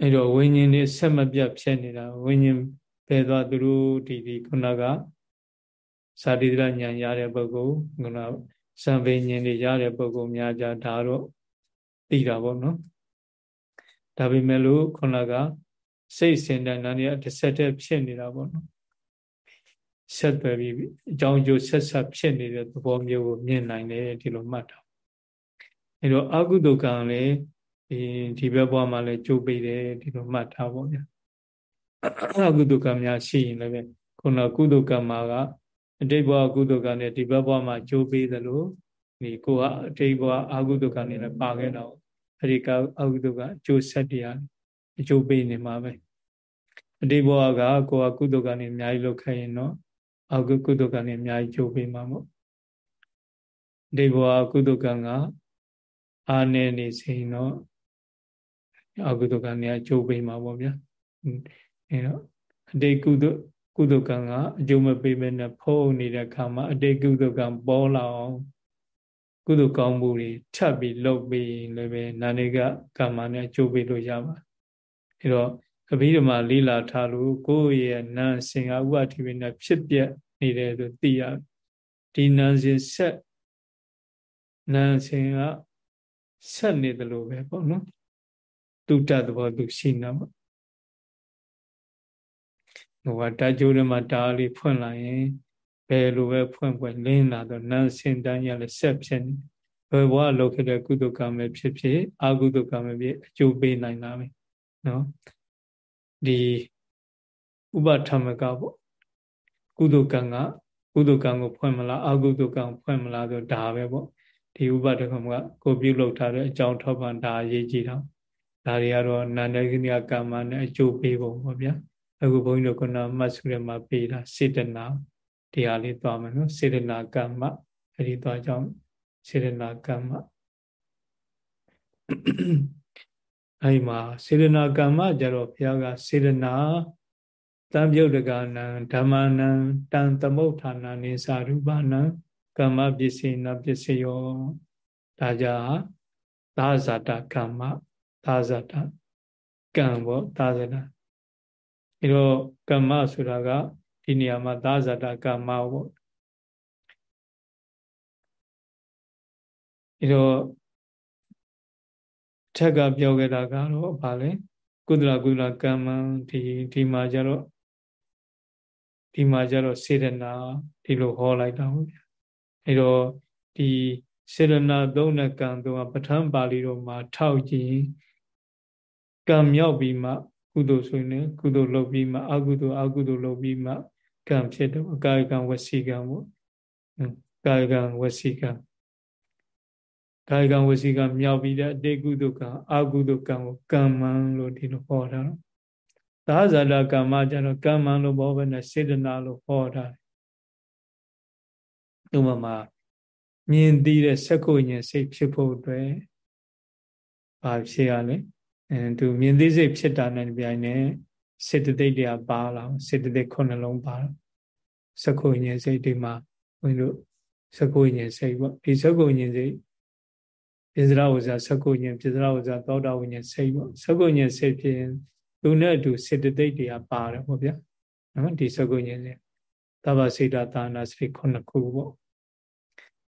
အဲ့တော့ဝိညာဉ်တွေဆက်မပြတ်ဖြစ်နေတာဝိညာဉ်ဘယ်သွားသူတို့ဒီဒီခုနကဇာတိတရညာရတဲ့ပုဂ္ဂိုလ်ခုနစံပင်ဉ္တွေရတဲ့ပုဂ္ဂိုလ်များကြဒါတော့သိတာပေါ့နော်ဒါပေမဲ့လို့ခုနကစိတ်စင်တဲ့နာနေတစ်ဆက်တည်းဖြစ်နေတာပေါ့နော်ဆက်သွယ်ပြီးအကြောင်းကျိုးဆက်ဆက်ဖြစ်နေတဲ့သဘောမျိုးကိုမြင်နိုင်တယ်ဒီလိုမှတ်တာအဲတော့အကုသကံလည်း ဒီဒီဘက်ဘဝမှာလည်းကြိုးပေးတယ်ဒီလိုမှတ်ထားပါဗျာအကုသကံများရှိရင်လည်းခုနကုသကံမှာကအတိတ်ဘဝကုသကံနဲ့ဒီဘက်ဘဝမှာကြိုးပေးသလိုဒီကိုကအတိတ်ဘဝအကုသကံနဲ့လည်းပါခဲ့တော့အဲဒီကအကုသကအကျိုးဆက်တရားအကျိုးပေးနေမှာပဲအတိတ်ဘဝကကိုကကုသကံနဲ့အများကြီးလုပ်ခဲ့ရင်တော့အကုကုသကံနဲ့အများကြီးကြိုးပေးမှာပေါ့ဒီဘဝကုသကံကအာနေနေစိန်တော့ အကုသကံနဲ့အကျိုးပေးမှာပေါ့ဗျာအဲတော့အတိတ်ကုသကုသကံကအကျိုးမပေးမဲနဲ့ဖုံးနေတဲ့ခါမှာအတိတ်ကုသကံပေါ်လာအောင်ကုသကောင်းမှုတွေထပ်ပြီးလုပ်ပြီးလည်းပဲနာနေကကမ္မနဲ့အကျိုးပေးလို့ရပါအဲတော့အဘိဓမ္မာလေးလာထားလို့ကိုယ့်ရဲ့နာစင်ကဥပတိဝိနဲ့ဖြစ်ပြနေတယ်လို့သိရဒီနာစင်ဆက်နာစင်ကဆက်နေတယ်လို့ပဲပေါ့နော် တုတ္တသဘောသူရှိနေမှာဟိုကတာကြိုးထဲမှာတားလေးဖွင့်လာရင်ဘယ်လိုပဲဖွင့်ဖွင့်လင်းလာတော့နာစင်တန်းရလည်းဆက်ဖြစ်နေဘယ်ဘဝလောက်ခဲ့တဲ့ကုသကံပဲဖြစ်ဖြစ်အာကုသကံပဲဖြစ်အကျိုးပေးနိုင်တာပဲနော်ဒီဥပထမကပေါ့ကုသကံကကုသကံကိုဖွင့်မလားအကုသကံဖွင့်မလားဆိုဒါပဲပေါ့ဒီဥပဒကံကကိုပြုလုပ်ထားတဲ့အကြောင်းထောက်ပံ့ဒါအရေးကြီးတာ ဒါတွေကတော့နန္ဒကိနိယကမ္မနဲ့အကျိုးပေးပုံပေါ့ဗျာအခုဘုန်းကြီးတို့ကနမှတ်စုရမှာပေးတာစေတနာတရားလေးသွားမယ်နော်စေတနာကမ္မအဲ့ဒီသွားကြောင်းစေတနာကမ္မအဲ့မှာစေရနာကမ္မကြတော့ဘုရားကစေရနာတံပြုတ်တကနံဓမ္မနံတံသမုဋ္ဌာနာနိသရူပနံကမ္မပစ္စေနပစ္စယောဒါကြသာဇာတကမ္မ သာဇာတကံပေါ့သာဇာတအဲတော့ကမ္မဆိုတာကဒီနေရာမှာသာဇာတကမ္မပေါ့အဲတော့ထက်ကပြောခဲ့တာကတော့ဗာလဲကုသလကုသလကမ္မဒီဒီမှာကျတော့ဒီမှာကျတော့စေရနာဒီလိုဟောလိုက်တာဟုတ်ဗျာအဲတော့ဒီစေရနာသုံးနဲ့ကံသုံးကပဋ္ဌာန်းပါဠိတော်မှာထောက်ကြည့် ကံမြောက်ပြီးမှ ကုသိုလ်ဆိုရင်ကုသိုလ်လုပ်ပြီးမှအကုသိုလ်အကုသိုလ်လုပ်ပြီးမှကံဖြစ်တယ်ကာယကံဝစီကံပေါ့ကာယကံဝစီကံကာယကံဝစီကံမြောက်ပြီးတဲ့အတေကုသကံအာကုသကံကိုကမ္မံလို့ဒီလိုဟောတာနော်သာဇာတကမ္မကျတော့ကမ္မံလို့ဘောပဲနဲ့စေတနာလို့ဟောတာဥပမာမြင်သိတဲ့စက္ကုဉ္စိတ်ဖြစ်ဖို့အတွက်ဘာဖြစ်ရလဲ အဲသူမြင်သိစိတ်ဖြစ်တာနဲ့ပြိုင်နေစေတသိက်တွေကပါလာစေတသိက်ခုနှလုံးပါစက္ကုဉ္စိတ်ဒီမှာဘုန်းကြီးတို့စက္ကုဉ္စိတ်ပေါ့ဒီစက္ကုဉ္စိတ်ပိစရဝဇာစက္ကုဉ္ပိစရဝဇာသောတာဝိညာဉ်စိတ်ပေါ့စက္ကုဉ္စိတ်ဖြစ်သူနဲ့အတူစေတသိက်တွေကပါတယ်ပေါ့ဗျာနော်ဒီစက္ကုဉ္စိတ်သဗ္ဗစေတသာနာစိတ်ခုနှစ်ခုပေါ့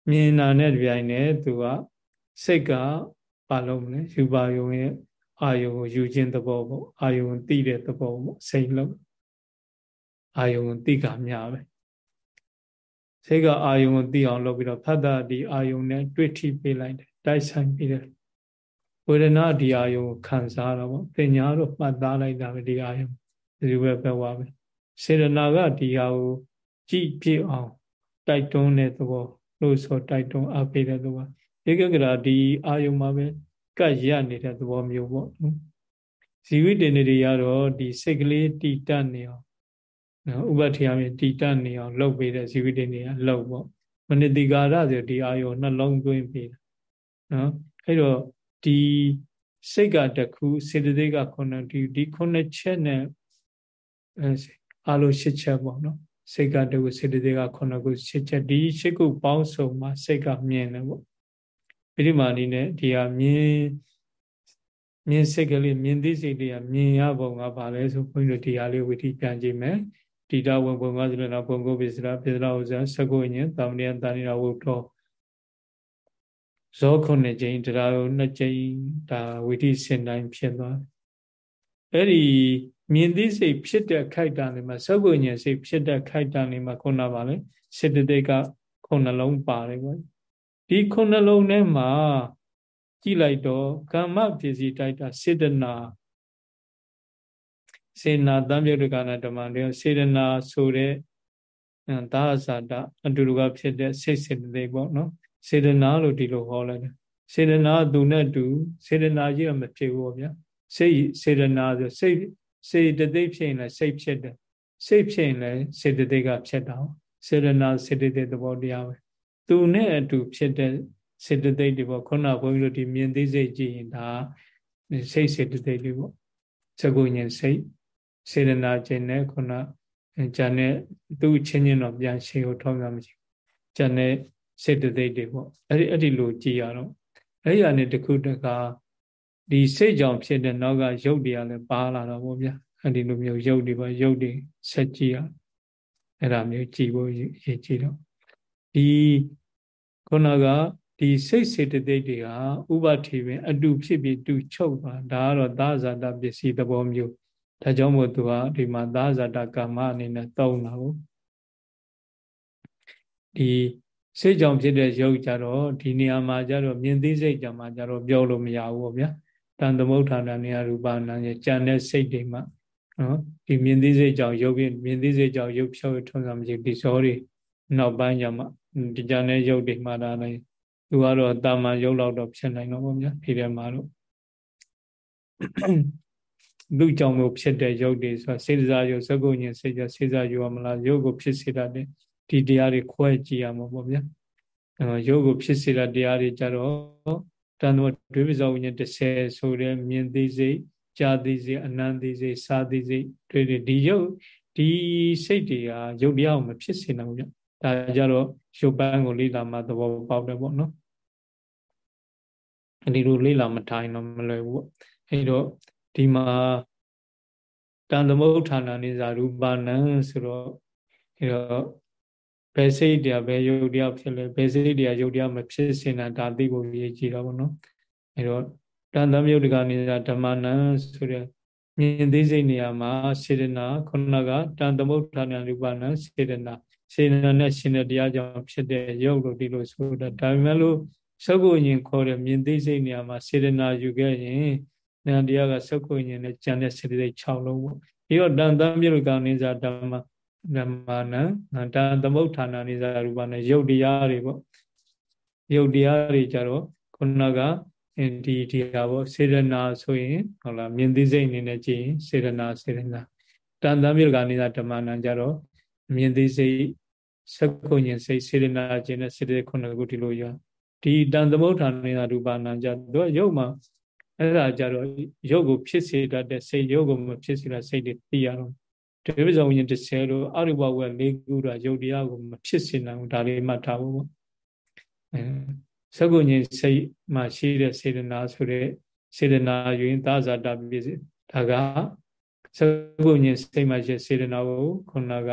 မြင်တာနဲ့ကြိုင်နေသူကစိတ်ကဘာလို့မလဲယူပါယုံရဲ့ အာယုံကိုယူခြင်းသဘောပေါ့အာယုံသိတဲ့သဘောပေါ့စိတ်လုံးအာယုံသိကမြပဲစိတ်ကအာယုံကိုသိအောင်လုပ်ပြီးတော့ဖတ်တာဒီအာယုံနဲ့တွေ့ထိပေးလိုက်တယ်တိုက်ဆိုင်ပြီးတယ်ဝေဒနာဒီအာယုံကိုခံစားတော့ပေါ့ပညာတော့မှတ်သားလိုက်တာပဲဒီအာယုံဒီလိုပဲပဲဝါပဲစေရနာကဒီဟာကိုကြည့်ပြအောင်တိုက်တွန်းတဲ့သဘောလို့ဆိုတိုက်တွန်းအားပေးတဲ့သဘောဧကဂရာဒီအာယုံမှာပဲ ကတ်ရနေတဲ့သဘောမျိုးပေါ့ဇီဝိတ္တနေတွေကတော့ဒီစိတ်ကလေးတည်တတ်နေအောင်နော်ဥပဋ္ဌာမြေတည်တတ်နေအောင်လုပ်ပေးတဲ့ဇီဝိတ္တနေကလုပ်ပေါ့မနတိကာရဆိုဒီအာယုံနှလုံးသွင်းပေးတာနော်အဲ့တော့ဒီစိတ်ကတခုစေတသိက်ကခုနှစ်ဒီဒီခုနှစ်ချက်နဲ့အာလိုရှစ်ချက်ပေါ့နော်စိတ်ကတခုစေတသိက်ကခုနှစ်ခုရှစ်ချက်ဒီရှစ်ခုပေါင်းစုံမှာစိတ်ကမြင်တယ်ပေါ့ ပိဋိမာနီနဲ့ဒီဟာမြင်မြင်စိတ်ကလေးမြင်သိစိတ်တွေကမြင်ရပုံကဘာလဲဆိုဘုန်းကြီးတို့ဒီဟာလေးဝိသီပြန်ကြည့်မယ်တိတဝံဘုံကဆိုလည်းဘုံကိုပိစရာပိစရာဥစ္စာသကုညင်တာမဏိယတာဏိရဝုထောဇောခုနှစ်ကြိမ်တရားကိုနှစ်ကြိမ်ဒါဝိသီစင်တိုင်းဖြစ်သွားအဲ့ဒီမြင်သိစိတ်ဖြစ်တဲ့ခိုက်တံတွေမှာသကုညင်စိတ်ဖြစ်တဲ့ခိုက်တံတွေမှာခုနပါလေစေတသိက်ကခုနှလုံးပါတယ်ကွ ဒီခုနှလုံးထဲမှာကြည့်လိုက်တော့ကာမပစ္စည်းတိုက်တာစေတနာစေနာတံမြုတ်ကနာဓမ္မတွေစေတနာဆိုတဲ့သာဇာတအတူတူကဖြစ်တဲ့စိတ်စေတသိက်ပေါ့နော်စေတနာလို့ဒီလိုဟောလိုက်တယ်စေတနာသူနဲ့တူစေတနာကြီးတော့မဖြစ်ဘူးဗျာစိတ်စေတနာဆိုစိတ်စေတသိက်ဖြစ်ရင်လည်းစိတ်ဖြစ်တယ်စိတ်ဖြစ်ရင်လည်းစေတသိက်ကဖြစ်တာစေတနာစေတသိက်သဘောတရားပဲ သူနဲ့အတူဖြစ်တဲ့စေတသိက်တွေပေါ့ခုနဘုန်းကြီးတို့ဒီမြင်သိစိတ်ကြည့်ရင်ဒါစိတ်စေတသိက်တွေပေါ့သကုညင်စိတ်စေတနာခြင်းနဲ့ခုနဂျန်နဲ့သူ့ချင်းချင်းတော့ပြန်ရှင်းကိုထောင်းတာမရှိဘူးဂျန်နဲ့စေတသိက်တွေပေါ့အဲ့ဒီအဲ့ဒီလိုကြည်ရတော့အဲ့ဒီအနေတခုတကဒီစိတ်ကြောင့်ဖြစ်တဲ့နောက်ကရုပ်တွေကလည်းပါလာတော့ဗောဗျာအဲ့ဒီလိုမျိုးရုပ်တွေပေါ့ရုပ်တွေဆက်ကြည့်ရအဲ့ဒါမျိုးကြည်ဖို့ရည်ကြည်တော့ဒီ ခုနကဒီစိတ်စေတသိက်တွေကဥပတိပင် အတူဖြစ်ပြီးတူချုပ်သွားဒါကတော့သာဇာတပစ္စည်းသဘောမျိုးဒါကြောင့်မို့သူကဒီမှာသာဇာတကာမအနေနဲ့တောင်းတာကိုဒီစိတ်ကြောင့်ဖြစ်တဲ့ရုပ်ကြတော့ဒီနေရာမှာကြတော့မြင်သိစိတ်ကြမှာကြတော့ပြောလို့မရဘူးပေါ့ဗျာတန်သမုဋ္ဌာဏနေရရူပနာရဲ့ကြံတဲ့စိတ်တွေမှာနော်ဒီမြင်သိစိတ်ကြောင့်ရုပ်ပြမြင်သိစိတ်ကြောင့်ရုပ်ဖြောထုံးစံမရှိဒီဇောတွေနောက်ပိုင်းကျမှ ဒီကြံတဲ့ရုပ်တွေမှာဒါလည်းသူကတော့တာမန်ရုပ်လောက်တော့ဖြစ်နိုင်တော့ဗောဗျာဒီထဲမှာတော့လူကြောင့်မို့ဖြစ်တဲ့ရုပ်တွေဆိုတာစေတစာရုပ်သကုညင်စေကြစေစာယူရမလားရုပ်ကိုဖြစ်စေတတ်တဲ့ဒီတရားတွေခွဲကြည့်ရမှာပေါ့ဗျာအဲရုပ်ကိုဖြစ်စေတဲ့တရားတွေကြတော့တန်တော်ဒွေပဇောဝိညာဉ်30ဆိုတဲ့မြင်သိစိတ်ကြားသိစိတ်အနန္တိစိတ်စာသိစိတ်တွေဒီရုပ်ဒီစိတ်တွေကရုပ်တရားကိုမဖြစ်စေနိုင်ဘူးဗျ ဒါကြတော့ရုပ်ပန်းကိုလေ့လာမှသဘောပေါက်တယ်ပေါ့နော်ဒီလိုလေ့လာမထိုင်တော့မလွယ်ဘူးပေါ့အဲတော့ဒီမှာတန်သမုဋ္ဌာဏနိဇာရူပနံဆိုတော့အဲတော့ဘယ်စိတ်တရားဘယ်ယုတ်တရားဖြစ်လဲဘယ်စိတ်တရားယုတ်တရားမဖြစ်စင်တာဒါသိဖို့ရည်ကြည်တော့ဗောနော်အဲတော့တန်သမယုတ်တကနိဇာဓမ္မနံဆိုတဲ့မြင်သိစိတ်နေရာမှာစေတနာခုနကတန်သမုဋ္ဌာဏရူပနံစေတနာ စေတနာနဲ့ရှင်တဲ့တရားကြောင့်ဖြစ်တဲ့ယုတ်လို့ဒီလိုဆိုတာဒါပေမဲ့လို့သုတ်ကိုညင်ခေါ်တဲ့မြင်သိစိတ်နေရာမှာစေတနာယူခဲ့ရင်ဉာဏ်တရားကသုတ်ကိုညင်နဲ့ဉာဏ်နဲ့စေတသိက်6လုံးပေါ့ပြီးတော့တန်တမ်းပြုတ်ကနေစာဓမ္မဓမ္မနံတန်သမုဋ္ဌာနာနိသာရူပနဲ့ယုတ်တရားတွေပေါ့ယုတ်တရားတွေကြတော့ခုနကဒီဒီဟာပေါ့စေရနာဆိုရင်ဟုတ်လားမြင်သိစိတ်အနေနဲ့ကြည့်ရင်စေရနာစေရနာတန်တမြုပ်ကနေသာဓမ္မနံကြတော့ မြင်သိစိတ်စက္ကုညင်စိတ်စေရနာခြင်းနဲ့စေတခုနှစ်ခုဒီလိုရဒီတန်သမုဋ္ဌာနေသာရူပနာကြတော့ရုပ်မှာအဲ့ဒါကြတော့ရုပ်ကိုဖြစ်စေတတ်တဲ့စိတ်ရုပ်ကိုမဖြစ်စေတဲ့စိတ်တွေသိရတော့ဒိဗ္ဗဇောဝိညာဉ်30လို့အရုပဝက်၄ခုတော့ရုပ်တရားကိုမဖြစ်စေနိုင်ဘူးဒါလေးမှတ်ထားဖို့ပေါ့အဲသကုညင်စိတ်မှာရှိတဲ့စေတနာဆိုတဲ့စေတနာယူရင်သာဇာတာပြည့်စေဒါကသကုညင်စိတ်မှာရှိစေတနာကိုခုနက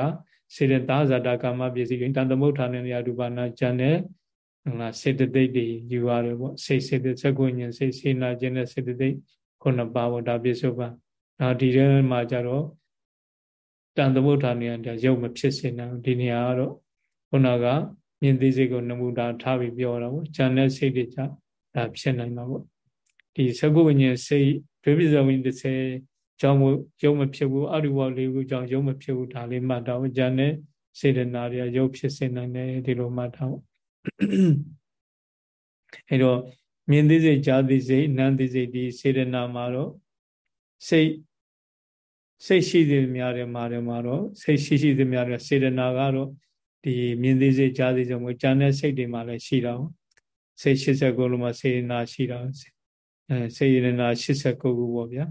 စေတသာဇာတာကာမပြည့်စည်ရင်တန်သမုဋ္ဌာနဲ့နေရာရူပနာကျန်တဲ့ဟုတ်လားစေတသိက်တွေယူရတယ်ပေါ့စိတ်စေတသကုညင်စိတ်စေနာခြင်းနဲ့စေတသိက်ခုနပါပေါ့ဒါပြစ္ဆုတ်ပါနောက်ဒီထဲမှာကျတော့တန်သမုဋ္ဌာနေရာရုပ်မဖြစ်စေနိုင်ဒီနေရာကတော့ခုနကမြင်သိစိတ်ကိုနမူတာထားပြီးပြောတာပေါ့ဉာဏ်နဲ့စိတ်တွေကြဒါဖြစ်နိုင်မှာပေါ့ဒီသကုဝိညာဉ်စိတ်ဒွေပိဇဝိညာဉ်30 ကြောင့်ရုပ်မဖြစ်ဘူးအရုပလေးခုကြောင့်ရုပ်မဖြစ်ဘူးဒါလေးမှတ်တော့ဉာဏ်နဲ့စေတနာတွေကရုပ်ဖြစ်စေနိုင်တယ်ဒီလိုမှတ်တော့အဲတော့မြင်သိစိတ်ကြားသိစိတ်နာမ်သိစိတ်ဒီစေတနာမှာတော့စိတ်စိတ်ရှိသည်များတယ်မှာတယ်မှာတော့စိတ်ရှိရှိသည်များတယ်စေတနာကတော့ဒီမြင်သိစိတ်ကြားသိစိတ်မျိုးကြံတဲ့စိတ်တွေမှာလည်းရှိတော့စိတ်89လုံးမှာစေတနာရှိတော့အဲစေတနာ89ခုပေါ့ဗျာ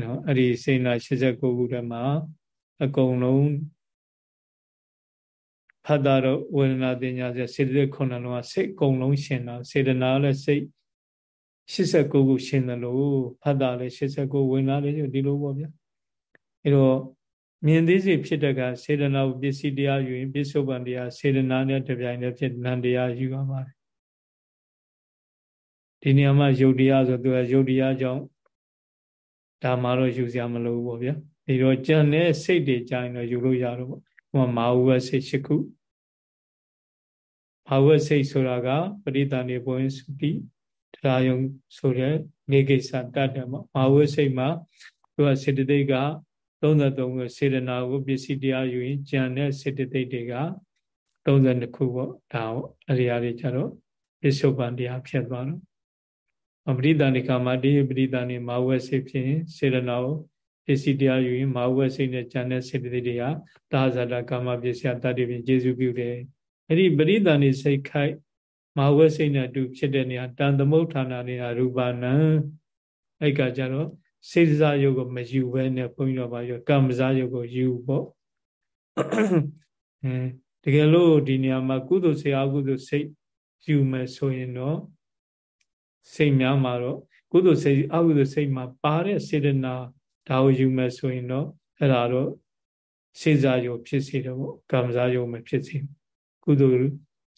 နော်အဲ့ဒီစေတနာ89ခုထဲမှာအကုန်လုံးဖတ်တာတော့ဝေဒနာတင်ညာစေစေတခုနှလုံးကစိတ်အကုန်လုံးရှင်တာစေတနာလည်းစိတ်89ခုရှင်တယ်လို့ဖတ်တာလည်း89ဝေဒနာလည်းဒီလိုပေါ့ဗျာအဲတော့မြင်သိစိတ်ဖြစ်တဲ့ကစေတနာကိုပစ္စည်းတရားယူရင်ပစ္စုပန်တရားစေတနာနဲ့တပြိုင်တည်းဖြစ်နံတရားယူရပါတယ်ဒီနေရာမှာယုတ်တရားဆိုသူကယုတ်တရားကြောင့် ဒါမှတော့ယူစရာမလိုဘူးပေါ့ဗျာဒီတော့ကြံတဲ့စိတ်တွေကြရင်တော့ယူလို့ရတော့ပေါ့ဟိုမှာမာဟုဝစိတ်ရှိခုမာဟုဝစိတ်ဆိုတာကပရိသန်နေဘုံစုတိတရားယုံဆိုတဲ့နေကိစ္စတတ်တယ်ပေါ့မာဟုဝစိတ်မှာသူကစေတသိက်က33ခုစေတနာကိုပစ္စည်းတရားယူရင်ကြံတဲ့စေတသိက်တွေက32ခုပေါ့ဒါအရိယာတွေကျတော့ပစ္စုပန်တရားဖြစ်သွားတော့ အပရိသဏိကမှာဒီပရိသဏိမာဝဲစိတ်ဖြစ်ရင်စေတနာကိုပစ္စည်းတရားယူရင်မာဝဲစိတ်နဲ့ကြံတဲ့စေတသိက်တွေကသာဇာတကာမပစ္စယတတ္တိဖြင့်ကျေစုပြုတယ်အဲ့ဒီပရိသဏိစိတ်ခိုက်မာဝဲစိတ်နဲ့အတူဖြစ်တဲ့နေရာတန်သမုဋ္ဌာနာနေရာရူပနံအဲ့ကကြတော့စေတစာယုတ်ကိုမယူဘဲနဲ့ဘုန်းကြီးတော်ပါရောကမ္မဇာယုတ်ကိုယူပေါ့အဲတကယ်လို့ဒီနေရာမှာကုသိုလ်စေအကုသိုလ်စိတ်ယူမယ်ဆိုရင်တော့ စိတ်များမှာတော့ကုသိုလ်စိတ်အကုသိုလ်စိတ်မှာပါတဲ့စေတနာဒါကိုယူမယ်ဆိုရင်တော့အဲ့ဒါတော့စေစားယုတ်ဖြစ်စေတယ်ပေါ့ကမ္မဇာယုတ်မဖြစ်စေကုသိုလ်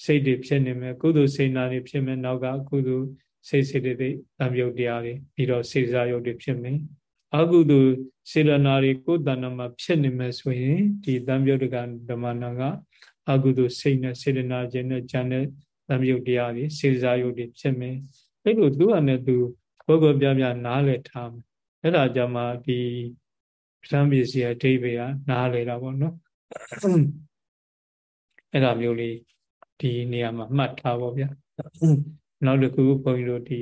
စိတ်တွေဖြစ်နေမယ်ကုသိုလ်စိတ်နာတွေဖြစ်မယ်နောက်ကကုသိုလ်စိတ်စေတသိက်တံပြုတ်တရားတွေပြီးတော့စေစားယုတ်တွေဖြစ်မယ်အကုသိုလ်စေရနာတွေကိုယ်တဏ္ဍမှာဖြစ်နေမယ်ဆိုရင်ဒီတံပြုတ်တကဓမ္မနာကအကုသိုလ်စိတ်နဲ့စေရနာခြင်းနဲ့ဉာဏ်နဲ့တံပြုတ်တရားတွေစေစားယုတ်တွေဖြစ်မယ် အဲ့လိုသူ့အနေနဲ့သူဘောဂပြပြနားလည်ထားမယ်အဲ့ဒါကြမှာဒီပဋ္ဌာန်းပစ္စည်းအဓိပ္ပာယ်ကနားလည်တာပေါ့နော်အဲ့ဒါမျိုးလေးဒီနေရာမှာမှတ်ထားပါဗျာနောက်တစ်ခုဘုန်းကြီးတို့ဒီ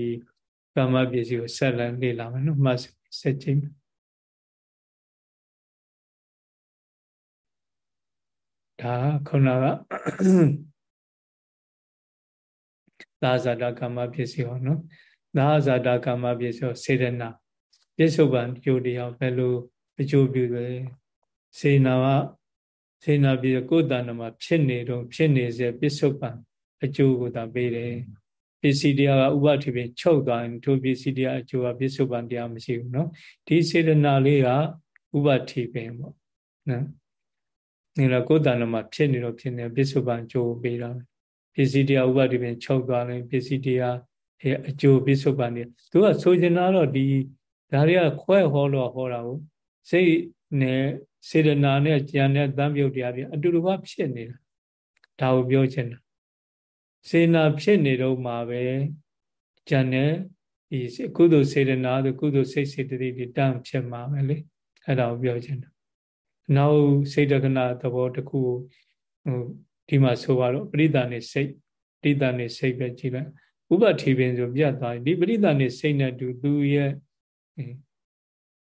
ကာမပစ္စည်းကိုဆက်လက်လေ့လာမယ်နော်မှတ်ဆက်ချင်းဒါခုနက သာဇာတာကာမပစ္စည်းဟောနော်သာဇာတာကာမပစ္စည်းဟောစေတနာပစ္စုပန်ယုတ်တရားဘယ်လိုအကျိုးပြုလဲစေနာကစေနာပြီးကိုယ်တဏ္ဍမှာဖြစ်နေတော့ဖြစ်နေစေပစ္စုပန်အကျိုးကိုသာပေးတယ်ပစ္စည်းတရားကဥပတိပင်ချုပ်သွားရင်ထိုပစ္စည်းတရားအကျိုးကပစ္စုပန်တရားမရှိဘူးနော်ဒီစေတနာလေးကဥပတိပင်ပေါ့နော်နေတော့ကိုယ်တဏ္ဍမှာဖြစ်နေတော့ဖြစ်နေပစ္စုပန်အကျိုးကိုပေးတာပဲ စ္စည်းတရားဥပတိပင်ချုပ်သွားရင်ပစ္စည်းတရားအကျိုးပစ္စုပန်တွေသူကဆိုချင်တာတော့ဒီဒါတွေကခွဲဟောတော့ဟောတာကိုစိတ်နဲ့စေတနာနဲ့ကြံတဲ့တံပြုတ်တရားတွေအတူတူကဖြစ်နေတာဒါကိုပြောချင်တာစေနာဖြစ်နေတော့မှာပဲကြံတဲ့ဒီကုသိုလ်စေတနာတို့ကုသိုလ်စိတ်စေတသိက်တွေတန့်ဖြစ်မှာပဲလေအဲ့ဒါကိုပြောချင်တာနောက်စိတ်တခဏသဘောတစ်ခုဟို ဒီမှာဆိုပါတော့ပရိသတ်နေစိတ်ပရိသတ်နေစိတ်ပဲကြည့်လိုက်ဥပတိပင်ဆိုပြတ်သွားဒီပရိသတ်နေစိတ်နဲ့တူသူရဲ့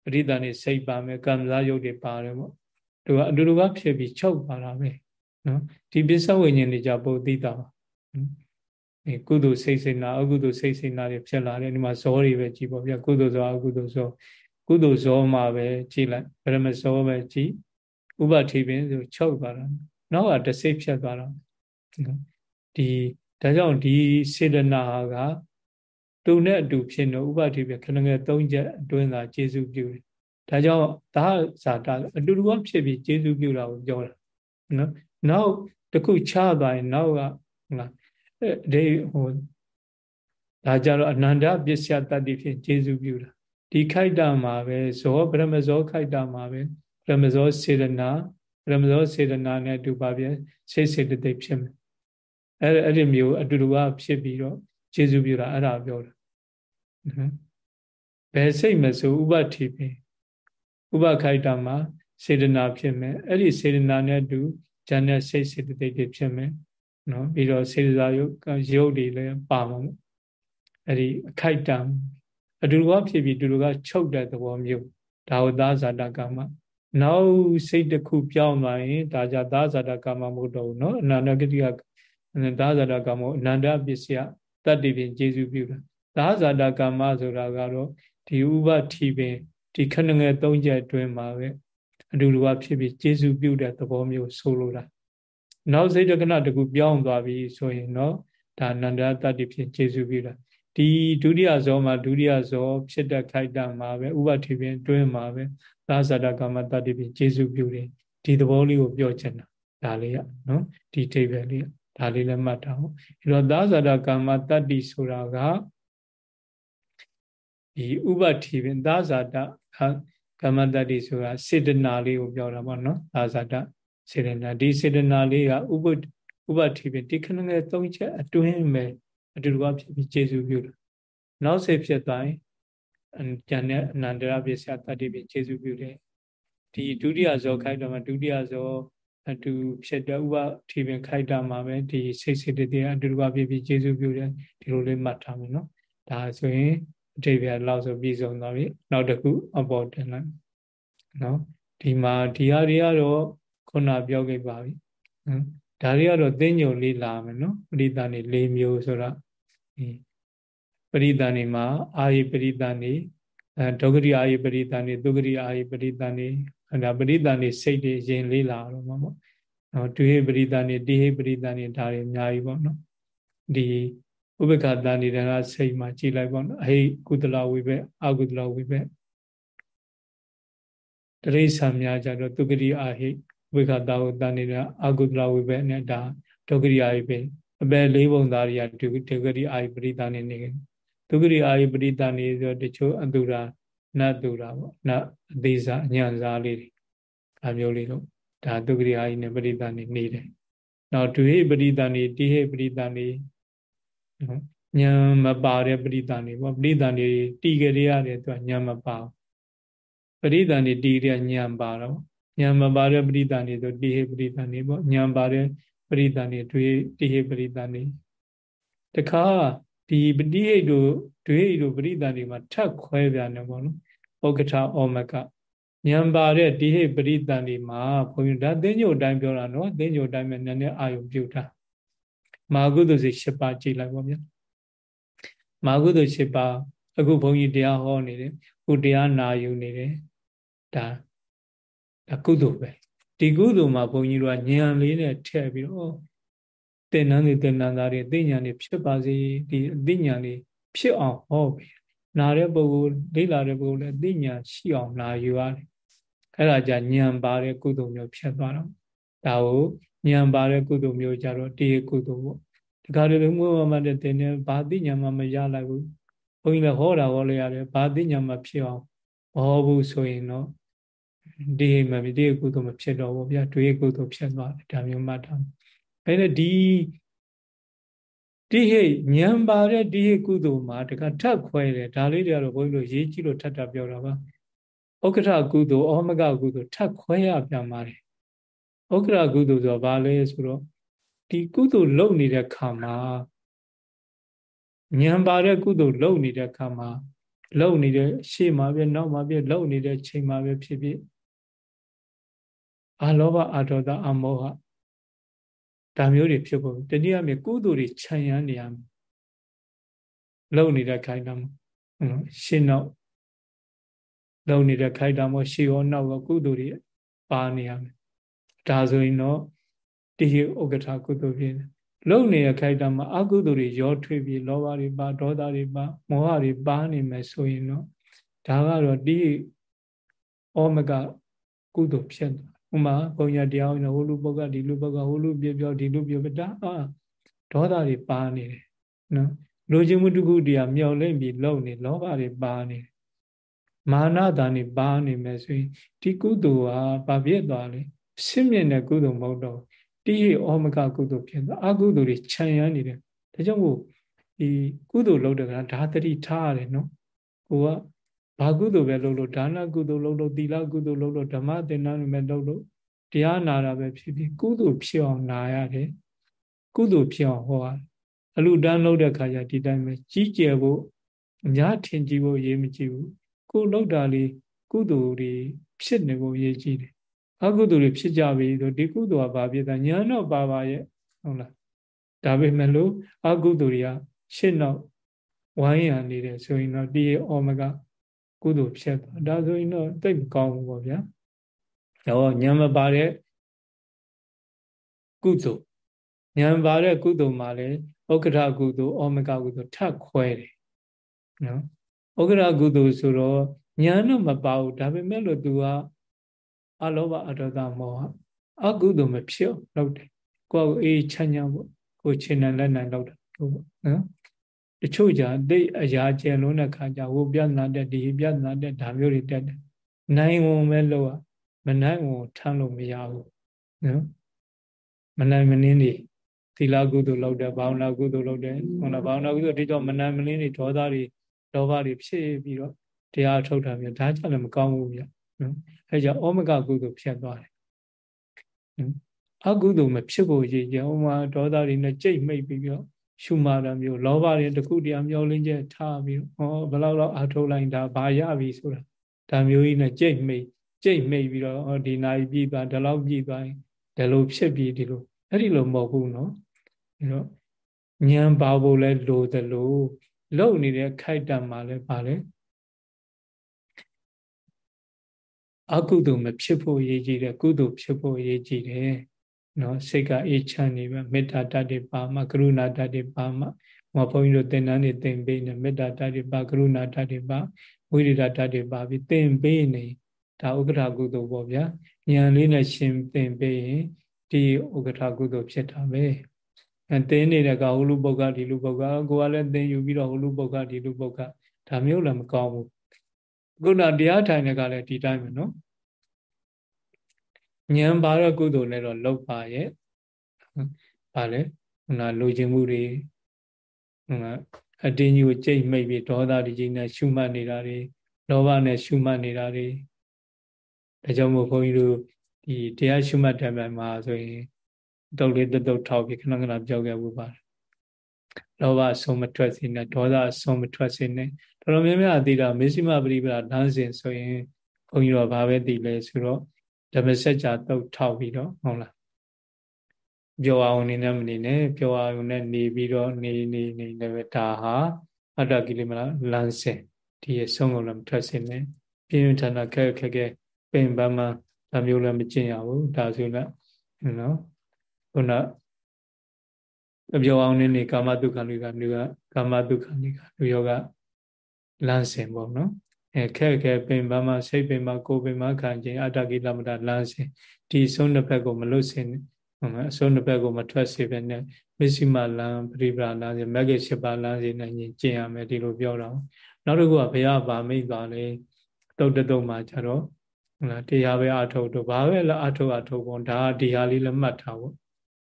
ပရိသတ်နေစိတ်ပါမယ်ကံစားရုပ်တွေပါတယ်ပေါ့သူကအတူတူကဖြစ်ပြီးချုပ်ပါတာပဲနော်ဒီပစ္စဝိညာဉ်တွေကြပုတ်သိတာပါအဲကုသိုလ်စိတ်စိတ်နာအကုသိုလ်စိတ်စိတ်နာတွေဖြစ်လာတယ်ဒီမှာဇောတွေပဲကြည်ပေါ့ဗျာကုသိုလ်ဇောအကုသိုလ်ဇောကုသိုလ်ဇောမှာပဲကြည်လိုက်ဗရမဇောပဲကြည်ဥပတိပင်ဆိုချုပ်သွားတာ နောက်ကတစိတ်ဖြတ်သွားတာဒီဒါကြောင့်ဒီစေတနာကတုံနဲ့အတူဖြစ်နေဥပတိပင်ခဏငယ်၃ချက်အတွင်းသာကျေစုပြုတယ်ဒါကြောင့်သာဇာတာအတူတူဖြစ်ပြီးကျေစုပြုတာကိုပြောတာနော်နောက်တစ်ခုချသွားရင်နောက်ကဟုတ်လားဒီဟိုဒါကြတော့အနန္တပစ္စယတတ္တိဖြင့်ကျေစုပြုတာဒီခိုက်တာမှာပဲဇောဗရမဇောခိုက်တာမှာပဲဗရမဇောစေရနာဗ ရမဇောစေရနာနဲ့တူပါပြန်စိတ်စေတသိက်ဖြစ်မယ်အဲ့အဲ့ဒီမျိုးအတူတူကဖြစ်ပြီးတော့ကျေစုပြုတာအဲ့ဒါပြောတာနော်ဘယ်စိတ်မဆိုဥပတိပင်ဥပခိုက်တာမှာစေတနာဖြစ်မယ်အဲ့ဒီစေတနာနဲ့တူဉာဏ်နဲ့စိတ်စေတသိက်တွေဖြစ်မယ်နော်ပြီးတော့စေတစာယုတ်ရုပ်တွေလည်းပါမှာပေါ့အဲ့ဒီအခိုက်တံအတူတူကဖြစ်ပြီးတူတူကချုပ်တဲ့သဘောမျိုးဒါဝသာဇာတကာမ နောက်စိတ်တစ်ခုပြောင်းသွားရင်ဒါကြသာဇာတကာမမဟုတ်တော့ဘူးเนาะအနန္တဂတိကသာဇာတကာမအနန္တပစ္စယတတ္တိပင်ကျေစုပြုတာသာဇာတကာမဆိုတာကတော့ဒီဥပတိပင်ဒီခဏငယ်၃ချက်အတွင်းမှာပဲအတူတူကဖြစ်ပြီးကျေစုပြုတဲ့သဘောမျိုးဆိုလိုတာနောက်စိတ်တက္ကနာတကူပြောင်းသွားပြီဆိုရင်တော့ဒါနန္ဒတတ္တိဖြင့်ကျေစုပြုတာဒီဒုတိယဇောမှာဒုတိယဇောဖြစ်တဲ့ခိုက်တာမှာပဲဥပတိပင်တွင်းမှာပဲ သာဇာတကာမတတ္တိဖြင့်ကျေစုပြုတယ်ဒီသဘောလေးကိုပြောချင်တာဒါလေးကနော်ဒီထိပ်ပဲလေးဒါလေးလည်းမှတ်ထားအောင်အဲတော့သာဇာတကာမတတ္တိဆိုတာကဒီဥပတိပင်သာဇာတကမ္မတတ္တိဆိုတာစေတနာလေးကိုပြောတာပေါ့နော်သာဇာတစေတနာဒီစေတနာလေးကဥပဥပတိပင်ဒီခဏငယ်သုံးချက်အတွင်းပဲအတူတူကဖြစ်ပြီးကျေစုပြုတာနောက်ဆက်ဖြစ်သွားရင် ဉာဏ်နဲ့အနန္တရပစ္စယတတ္တိပင်ကျေစုပြုတယ်ဒီဒုတိယဇောခိုက်တော့မှဒုတိယဇောအတူဖြစ်တဲ့ဥပတိပင်ခိုက်တာမှာပဲဒီစိတ်စိတ်တည်းအတူတူကဖြစ်ပြီးကျေစုပြုတယ်ဒီလိုလေးမှတ်ထားမယ်နော်ဒါဆိုရင်အထိပ္ပယ်လောက်ဆိုပြီးဆုံးသွားပြီနောက်တစ်ခုအပေါ်တင်လိုက်နော်ဒီမှာဒီဟာတွေကတော့ခုနပြောခဲ့ပါပြီနော်ဒါတွေကတော့သင်ညုံလေးလာမယ်နော်ပရိသန်နေ၄မျိုးဆိုတော့ပ ရိသန်နေမှာအာယိပရိသန်နေအဲဒုက္ခရိအာယိပရိသန်နေဒုက္ခရိအာယိပရိသန်နေဒါပရိသန်နေစိတ်တွေရင်လေးလာတော့မှာပေါ့နော်ဒွေဟိပရိသန်နေတိဟိပရိသန်နေဒါတွေအများကြီးပေါ့နော်ဒီဥပ္ပခာတန်ဒီတန်ကစိတ်မှာကြည်လိုက်ပေါ့နော်အဟိကုသလဝိဘက်အကုသလဝိဘက်တရိษံများကြတော့သူကတိအာဟိဝိခတာဟုတန်နေတာအကုသလဝိဘက်နဲ့ဒါဒုက္ခရိအာဟိပဲအပယ်လေးပုံသားတွေကဒုက္ခရိအာဟိပရိသနေနေ ဒုက္ခရိအာဟိပရိသနေဆိုတချို့အတုရာနတ်တုရာပေါ့နတ်အသေးစားအညံစားလေးတွေအမျိုးလေးတို့ဒါဒုက္ခရိအာဟိနဲ့ပရိသနေနေတယ်နောက်ဒုဟိပရိသနေတိဟိပရိသနေညံမပါတဲ့ပရိသနေပေါ့ပရိသနေတီကြရရတယ်သူကညံမပါပရိသနေတီရညံပါတော့ညံမပါတဲ့ပရိသနေဆိုတိဟိပရိသနေပေါ့ညံပါတဲ့ပရိသနေတွေတိဟိပရိသနေတခါ ဒီပတိဟိတို့တွေတို့ပရိသနေမှာထပ်ခွဲပြန်တယ်ပေါ့နော်ဩကထာဩမကညံပါတဲ့တိဟိပရိသနေမှာဘုန်းကြီးဒါသင်္ညို့တိုင်းပြောတာနော်သင်္ညို့တိုင်းပဲနည်းနည်းအာယုပြုတာမာကုသိုလ်စိ၈ပါးကြည်လိုက်ပါဗျာမာကုသိုလ်၈ပါးအခုဘုန်းကြီးတရားဟောနေတယ်ခုတရားနာယူနေတယ်ဒါဒါကုသိုလ်ပဲဒီကုသိုလ်မှာဘုန်းကြီးတို့ကဉာဏ်လေးနဲ့ထည့်ပြီးတော့ တင်နန်းတွေတင်နန်းသားတွေအသိဉာဏ်တွေဖြစ်ပါစေဒီအသိဉာဏ်တွေဖြစ်အောင်ဟောပြီနာတဲ့ပုဂ္ဂိုလ်လေ့လာတဲ့ပုဂ္ဂိုလ်လည်းအသိဉာဏ်ရှိအောင်နာယူရတယ်အဲ့ဒါကြဉာဏ်ပါတဲ့ကုသိုလ်မျိုးဖြစ်သွားတော့ဒါကိုဉာဏ်ပါတဲ့ကုသိုလ်မျိုးကြတော့တေကုသိုလ်ပေါ့ဒီခါလေးလုံးဝမှတဲ့တင်နေဘာသိဉာဏ်မှမရလိုက်ဘူးဘုန်းကြီးလည်းဟောတာဟောလိုက်ရတယ်ဘာသိဉာဏ်မှဖြစ်အောင်မဟောဘူးဆိုရင်တော့ဒီမဖြစ်ဒီကုသိုလ်မဖြစ်တော့ဘူးဗျာတွေးကုသိုလ်ဖြစ်သွားတယ်ဒါမျိုးမှတ်ထား အဲ့ဒါဒီဒီဟိဉာဏ်ပါတဲ့ဒီဟိကုသိုလ်မှာတခါထပ်ခွဲတယ်ဒါလေးတွေကတော့ဘုန်းကြီးတို့ရေးကြည့်လို့ထပ်ထပ်ပြောတာပါဥက္ကဋ္ဌကုသိုလ်ဩမကကုသိုလ်ထပ်ခွဲရပြန်ပါတယ်ဥက္ကဋ္ဌကုသိုလ်ဆိုတာဘာလဲဆိုတော့ဒီကုသိုလ်လုပ်နေတဲ့ခါမှာဉာဏ်ပါတဲ့ကုသိုလ်လုပ်နေတဲ့ခါမှာလုပ်နေတဲ့ရှေ့မှာပဲနောက်မှာပဲလုပ်နေတဲ့ချိန်မှာပဲဖြစ်ဖြစ်အာလောဘအာဒေါသအမောဟ ဒါမျိုးတွေဖြစ်ဖို့တနည်းအားဖြင့်ကုသိုလ်တွေခြံရမ်းနေရမယ်လုံနေတဲ့ခိုင်တာမှာရှင်းနောက်လုံနေတဲ့ခိုင်တာမှာရှေ့ရောနောက်ရောကုသိုလ်တွေပါနေရမယ်ဒါဆိုရင်တော့တိဟိဥက္ကဋ္ဌကုသိုလ်ဖြစ်တယ်လုံနေတဲ့ခိုင်တာမှာအကုသိုလ်တွေရောထွေးပြီးလောဘတွေပါဒေါသတွေပါမောဟတွေပါနေမယ်ဆိုရင်တော့ဒါကတော့တိဩမကကုသိုလ်ဖြစ်သွား ဥမာဘုံညာတရားဝင်ဟိုလူပုဂ္ဂဒီလူပုဂ္ဂဟိုလူပြပြောဒီလူပြပဒါအာဒေါသတွေပါနေတယ်နော်လူချင်းမှုတခုတရားမျော်လင့်ပြီးလုံနေလောဘတွေပါနေတယ်မာနတာနေပါနေမယ်ဆိုရင်ဒီကုသိုလ်ဟာဘာဖြစ်သွားလဲရှင်းမြင်တဲ့ကုသိုလ်မဟုတ်တော့တိဟိဩမကကုသိုလ်ဖြစ်သွားအကုသိုလ်တွေခြံရမ်းနေတယ်ဒါကြောင့်မို့ဒီကုသိုလ်လုပ်တဲ့ကဒါတတိထားရတယ်နော်ကိုက ဘာကုသိုလ်ပဲလုပ်လို့ဒါနကုသိုလ်လုပ်လို့သီလကုသိုလ်လုပ်လို့ဓမ္မသင်္ကန်းတွေပဲလုပ်လို့တရားနာတာပဲဖြစ်ဖြစ်ကုသိုလ်ဖြစ်အောင်နာရတယ်ကုသိုလ်ဖြစ်အောင်ဟောရတယ်အလူတန်းလုပ်တဲ့ခါကျဒီတိုင်းပဲကြီးကျယ်ဖို့အများထင်ကြီးဖို့ရေးမကြည့်ဘူးကိုလောက်တာလေးကုသိုလ်တွေဖြစ်နေဖို့ရေးကြည့်တယ်အကုသိုလ်တွေဖြစ်ကြပြီဆိုဒီကုသိုလ်ကဘာဖြစ်တာညာတော့ပါပါရဲ့ဟုတ်လားဒါပေမဲ့လို့အကုသိုလ်တွေကရှင်းတော့ဝိုင်းရနေတယ်ဆိုရင်တော့ဒီအောမက ကုသိုလ်ဖြစ်သွားဒါဆိုရင်တော့တိတ်မကောင်းဘူးပေါ့ဗျာတော့ဉာဏ်မပါတဲ့ကုသိုလ်ဉာဏ်ပါတဲ့ကုသိုလ်မှာလည်းဩက္ခရကုသိုလ်ဩမကကုသိုလ်ထပ်ခွဲတယ်နော်ဩက္ခရကုသိုလ်ဆိုတော့ဉာဏ်တော့မပါဘူးဒါပေမဲ့လို့ तू ကအလောဘအတ္တမောဟအကုသိုလ်မဖြစ်လုပ်တယ်ကိုယ်အေးချမ်းချမ်းပေါ့ကိုယ်ချင်းနဲ့လက်နိုင်လုပ်တာဟုတ်ပေါ့နော် တချို့じゃတိတ်အရာကျယ်လုံးတဲ့ခါကျဟိုပြဿနာတက်ဒီပြဿနာတက်ဒါမျိုးတွေတက်တယ်နိုင်ဝင်ပဲလို့မနိုင်ဝင်ထမ်းလို့မရဘူးနော်မနိုင်မနှင်းနေသီလကုသိုလ်လုပ်တယ်ဘာဝနာကုသိုလ်လုပ်တယ်ဟုတ်လားဘာဝနာကုသိုလ်ဒီကြောင့်မနိုင်မနှင်းနေဒေါသတွေလောဘတွေဖြစ်ပြီးတော့တရားထုတ်တာမျိုးဒါကြောင့်လည်းမကောင်းဘူးဗျနော်အဲကြောင့်ဩမကကုသိုလ်ဖြစ်သွားတယ်အကုသိုလ်မဖြစ်ဖို့ရည်ကြဥမာဒေါသတွေနဲ့ကြိတ်မိတ်ပြီးတော့ ရှုမှတာမျိုးလောဘတွေတခုတည်းမျောလင်းချက်ထားပြီးဟောဘယ်လောက်တော့အထုတ်လိုက်တာဘာရပြီဆိုတာဒါမျိုးကြီးနဲ့ကြိတ်မိတ်ကြိတ်မိတ်ပြီးတော့ဒီနာရီပြည်သွားဒီလောက်ပြည်သွားဒီလိုဖြစ်ပြီးဒီလိုအဲ့ဒီလိုမဟုတ်ဘူးနော်အဲ့တော့ဉာဏ်ပါဖို့လဲလိုသလိုလုံနေတဲ့ခိုက်တံမှာလဲပါလဲအကုသိုလ်မဖြစ်ဖို့အရေးကြီးတယ်ကုသိုလ်ဖြစ်ဖို့အရေးကြီးတယ် နော်စိတ်ကအေးချမ်းနေပဲမေတ္တာတတ်တွေပါမှကရုဏာတတ်တွေပါမှမဘုန်းကြီးတို့သင်္นานတွေသင်ပေးနေမေတ္တာတတ်တွေပါကရုဏာတတ်တွေပါဝိရိဒတတ်တွေပါပြီးသင်ပေးနေဒါဥက္ကဋ္ဌကုသိုလ်ပေါ့ဗျာဉာဏ်လေးနဲ့ရှင်သင်ပေးရင်ဒီဥက္ကဋ္ဌကုသိုလ်ဖြစ်တာပဲအဲသင်နေတဲ့ကဟိုလူပုဂ္ဂဒီလူပုဂ္ဂကိုကလည်းသင်ယူပြီးတော့ဟိုလူပုဂ္ဂဒီလူပုဂ္ဂဒါမျိုးလည်းမကောင်းဘူးခုနတရားထိုင်တဲ့ကလည်းဒီတိုင်းပဲနော် ဉာဏ်ပါတော့ကုသိုလ်နဲ့တော့လောက်ပါရဲ့ဗာလဲခုနလိုချင်မှုတွေခုနအတင်းကြီးကိုကြိတ်မိတ်ပြီးဒေါသဒီကြီးနဲ့ရှုမှတ်နေတာတွေလောဘနဲ့ရှုမှတ်နေတာတွေဒါကြောင့်မို့ဘုန်းကြီးတို့ဒီတရားရှုမှတ်တဲ့မှာဆိုရင်တုတ်လေးတုတ်ထောက်ပြီးခဏခဏပြောခဲ့ဘူးပါတယ်လောဘအဆုံးမထွက်စေနဲ့ဒေါသအဆုံးမထွက်စေနဲ့တော်တော်များများအသိတာမေစိမပရိပဒါလမ်းစဉ်ဆိုရင်ဘုန်းကြီးတို့ဘာပဲသိလဲဆိုတော့ ဓမ္မစကြာတုတ်ထောက်ပြီးတော့ဟုတ်လားပြောအောင်နေနဲ့မနေနဲ့ပြောအောင်နဲ့နေပြီးတော့နေနေနေလည်းပဲဒါဟာအတ္တကိလေသာလမ်းစဉ်ဒီအဆုံးကုန်လည်းမထွက်စေနဲ့ပြင်းပြထန်ထန်ခက်ခက်ခဲပင်ပန်းမှဒါမျိုးလည်းမကျင့်ရဘူးဒါဆိုလည်းနော်ခုနအပြောအောင်နေနေကာမတုခဏိကလူကကာမတုခဏိကလူယောကလမ်းစဉ်ပေါ့နော် အဲခက်ခဲပင်ပန်းမှစိတ်ပင်မှကိုယ်ပင်မှခံခြင်းအတ္တကိလမတလမ်းစဉ်ဒီဆုံးတစ်ဖက်ကိုမလွတ်စေနဲ့အဆုံးတစ်ဖက်ကိုမထွက်စေပဲနဲ့မစ္စည်းမလမ်းပရိပရာလမ်းစဉ်မဂ္ဂင်၈ပါးလမ်းစဉ်နဲ့ကျင့်ရမယ်ဒီလိုပြောတော့နောက်တစ်ခုကဘုရားဗာမိတ်သွားလေတုတ်တုတ်မှာကျတော့ဟုတ်လားတရားပဲအထုတ်တော့ဘာပဲလားအထုတ်အထုတ်ပေါ့ဒါဒီဟာလေးလည်းမှတ်ထားပေါ့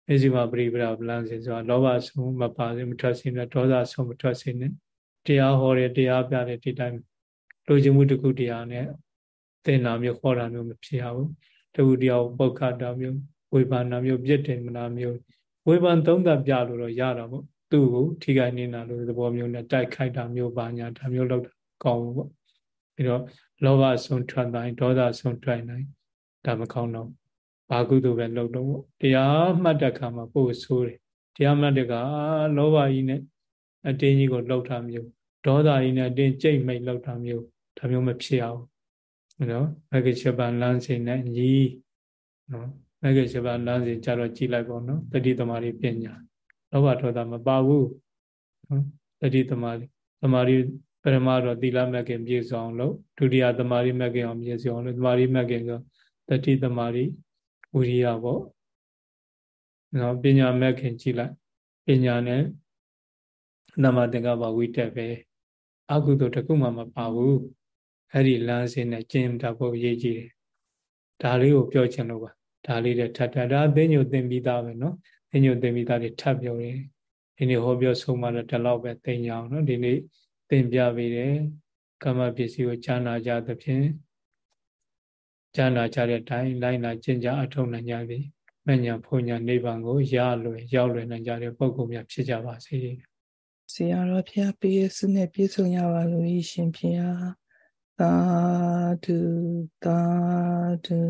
မစ္စည်းမပရိပရာလမ်းစဉ်ဆိုတာလောဘဆုံးမပါစေမထွက်စေနဲ့ဒေါသဆုံးမထွက်စေနဲ့တရားဟောတယ်တရားပြတယ်ဒီတိုင်း လိုချင်မှုတစ်ခုတရားနဲ့သင်္နာမျိုးဟောတာမျိုးမဖြစ်ရဘူးတဝူတယောက်ပုတ်ခတာမျိုးဝေဘာနာမျိုးပြစ်တယ်မနာမျိုးဝေဘာသုံးသပ်ပြလို့တော့ရတာပေါ့သူ့ကိုထိခိုက်နေတာလို့သဘောမျိုးနဲ့တိုက်ခိုက်တာမျိုးပါညာဒါမျိုးလောက်ကောင်းဘူးပေါ့ပြီးတော့လောဘဆုံးထွက်တိုင်းဒေါသဆုံးထွက်နိုင်ဒါမကောင်းတော့ဘာကုသိုလ်ပဲလုပ်တော့တရားမှတ်တဲ့ခါမှာပို့ဆိုးတယ်တရားမှတ်တဲ့ကလောဘကြီးနဲ့အတင်းကြီးကိုလှုပ်တာမျိုး ဒေါသကြီးနဲ့အတင်းကြိတ်မိတ်လှုပ်တာမျိုးဒါမျိုးမဖြစ်အောင်နော်မဂ္ဂချပန်လမ်းစဉ်နဲ့ညီနော်မဂ္ဂချပန်လမ်းစဉ်ကြတော့ကြည်လိုက်ပေါ့နော်တတိသမารိပညာလောဘဒေါသမပါဘူးနော်တတိသမารိသမารိပရမတော့သီလမဂ္ဂင်ပြည့်စုံလို့ဒုတိယသမารိမဂ္ဂင်အောင်ပြည့်စုံလို့သမารိမဂ္ဂင်ဆိုတတိသမารိဝိရိယပေါ့နော်ပညာမဂ္ဂင်ကြည်လိုက်ပညာနဲ့နမသင်္ကပ္ပဝိတက်ပဲ အကုသိုလ်တခုမှမပါဘူးအဲ့ဒီလမ်းစဉ်နဲ့ကျင့်တာဖို့ရေးကြည့်တယ်ဒါလေးကိုပြောချင်လို့ပါဒါလေးတဲ့ထပ်ထပ်ဒါသိညိုသင်ပြီးသားပဲနော်သိညိုသင်ပြီးသားတွေထပ်ပြောတယ်ဒီနေ့ဟောပြောဆုံးမှတော့ဒီလောက်ပဲသိညာအောင်နော်ဒီနေ့သင်ပြပေးတယ်ကမ္မပစ္စည်းကိုဈာနာကြသဖြင့်ဈာနာကြတဲ့အတိုင်းလိုက်နာကျင့်ကြအထောက်နိုင်ကြပြီမညာဖုန်ညာနိဗ္ဗာန်ကိုရလွယ်ရောက်လွယ်နိုင်ကြတဲ့ပုဂ္ဂိုလ်များဖြစ်ကြပါစေ ဆရာတော်ဖျားပေးစုနဲ့ပြည့်စုံရပါလို့ရှင်ဖျားသာဓုသာဓု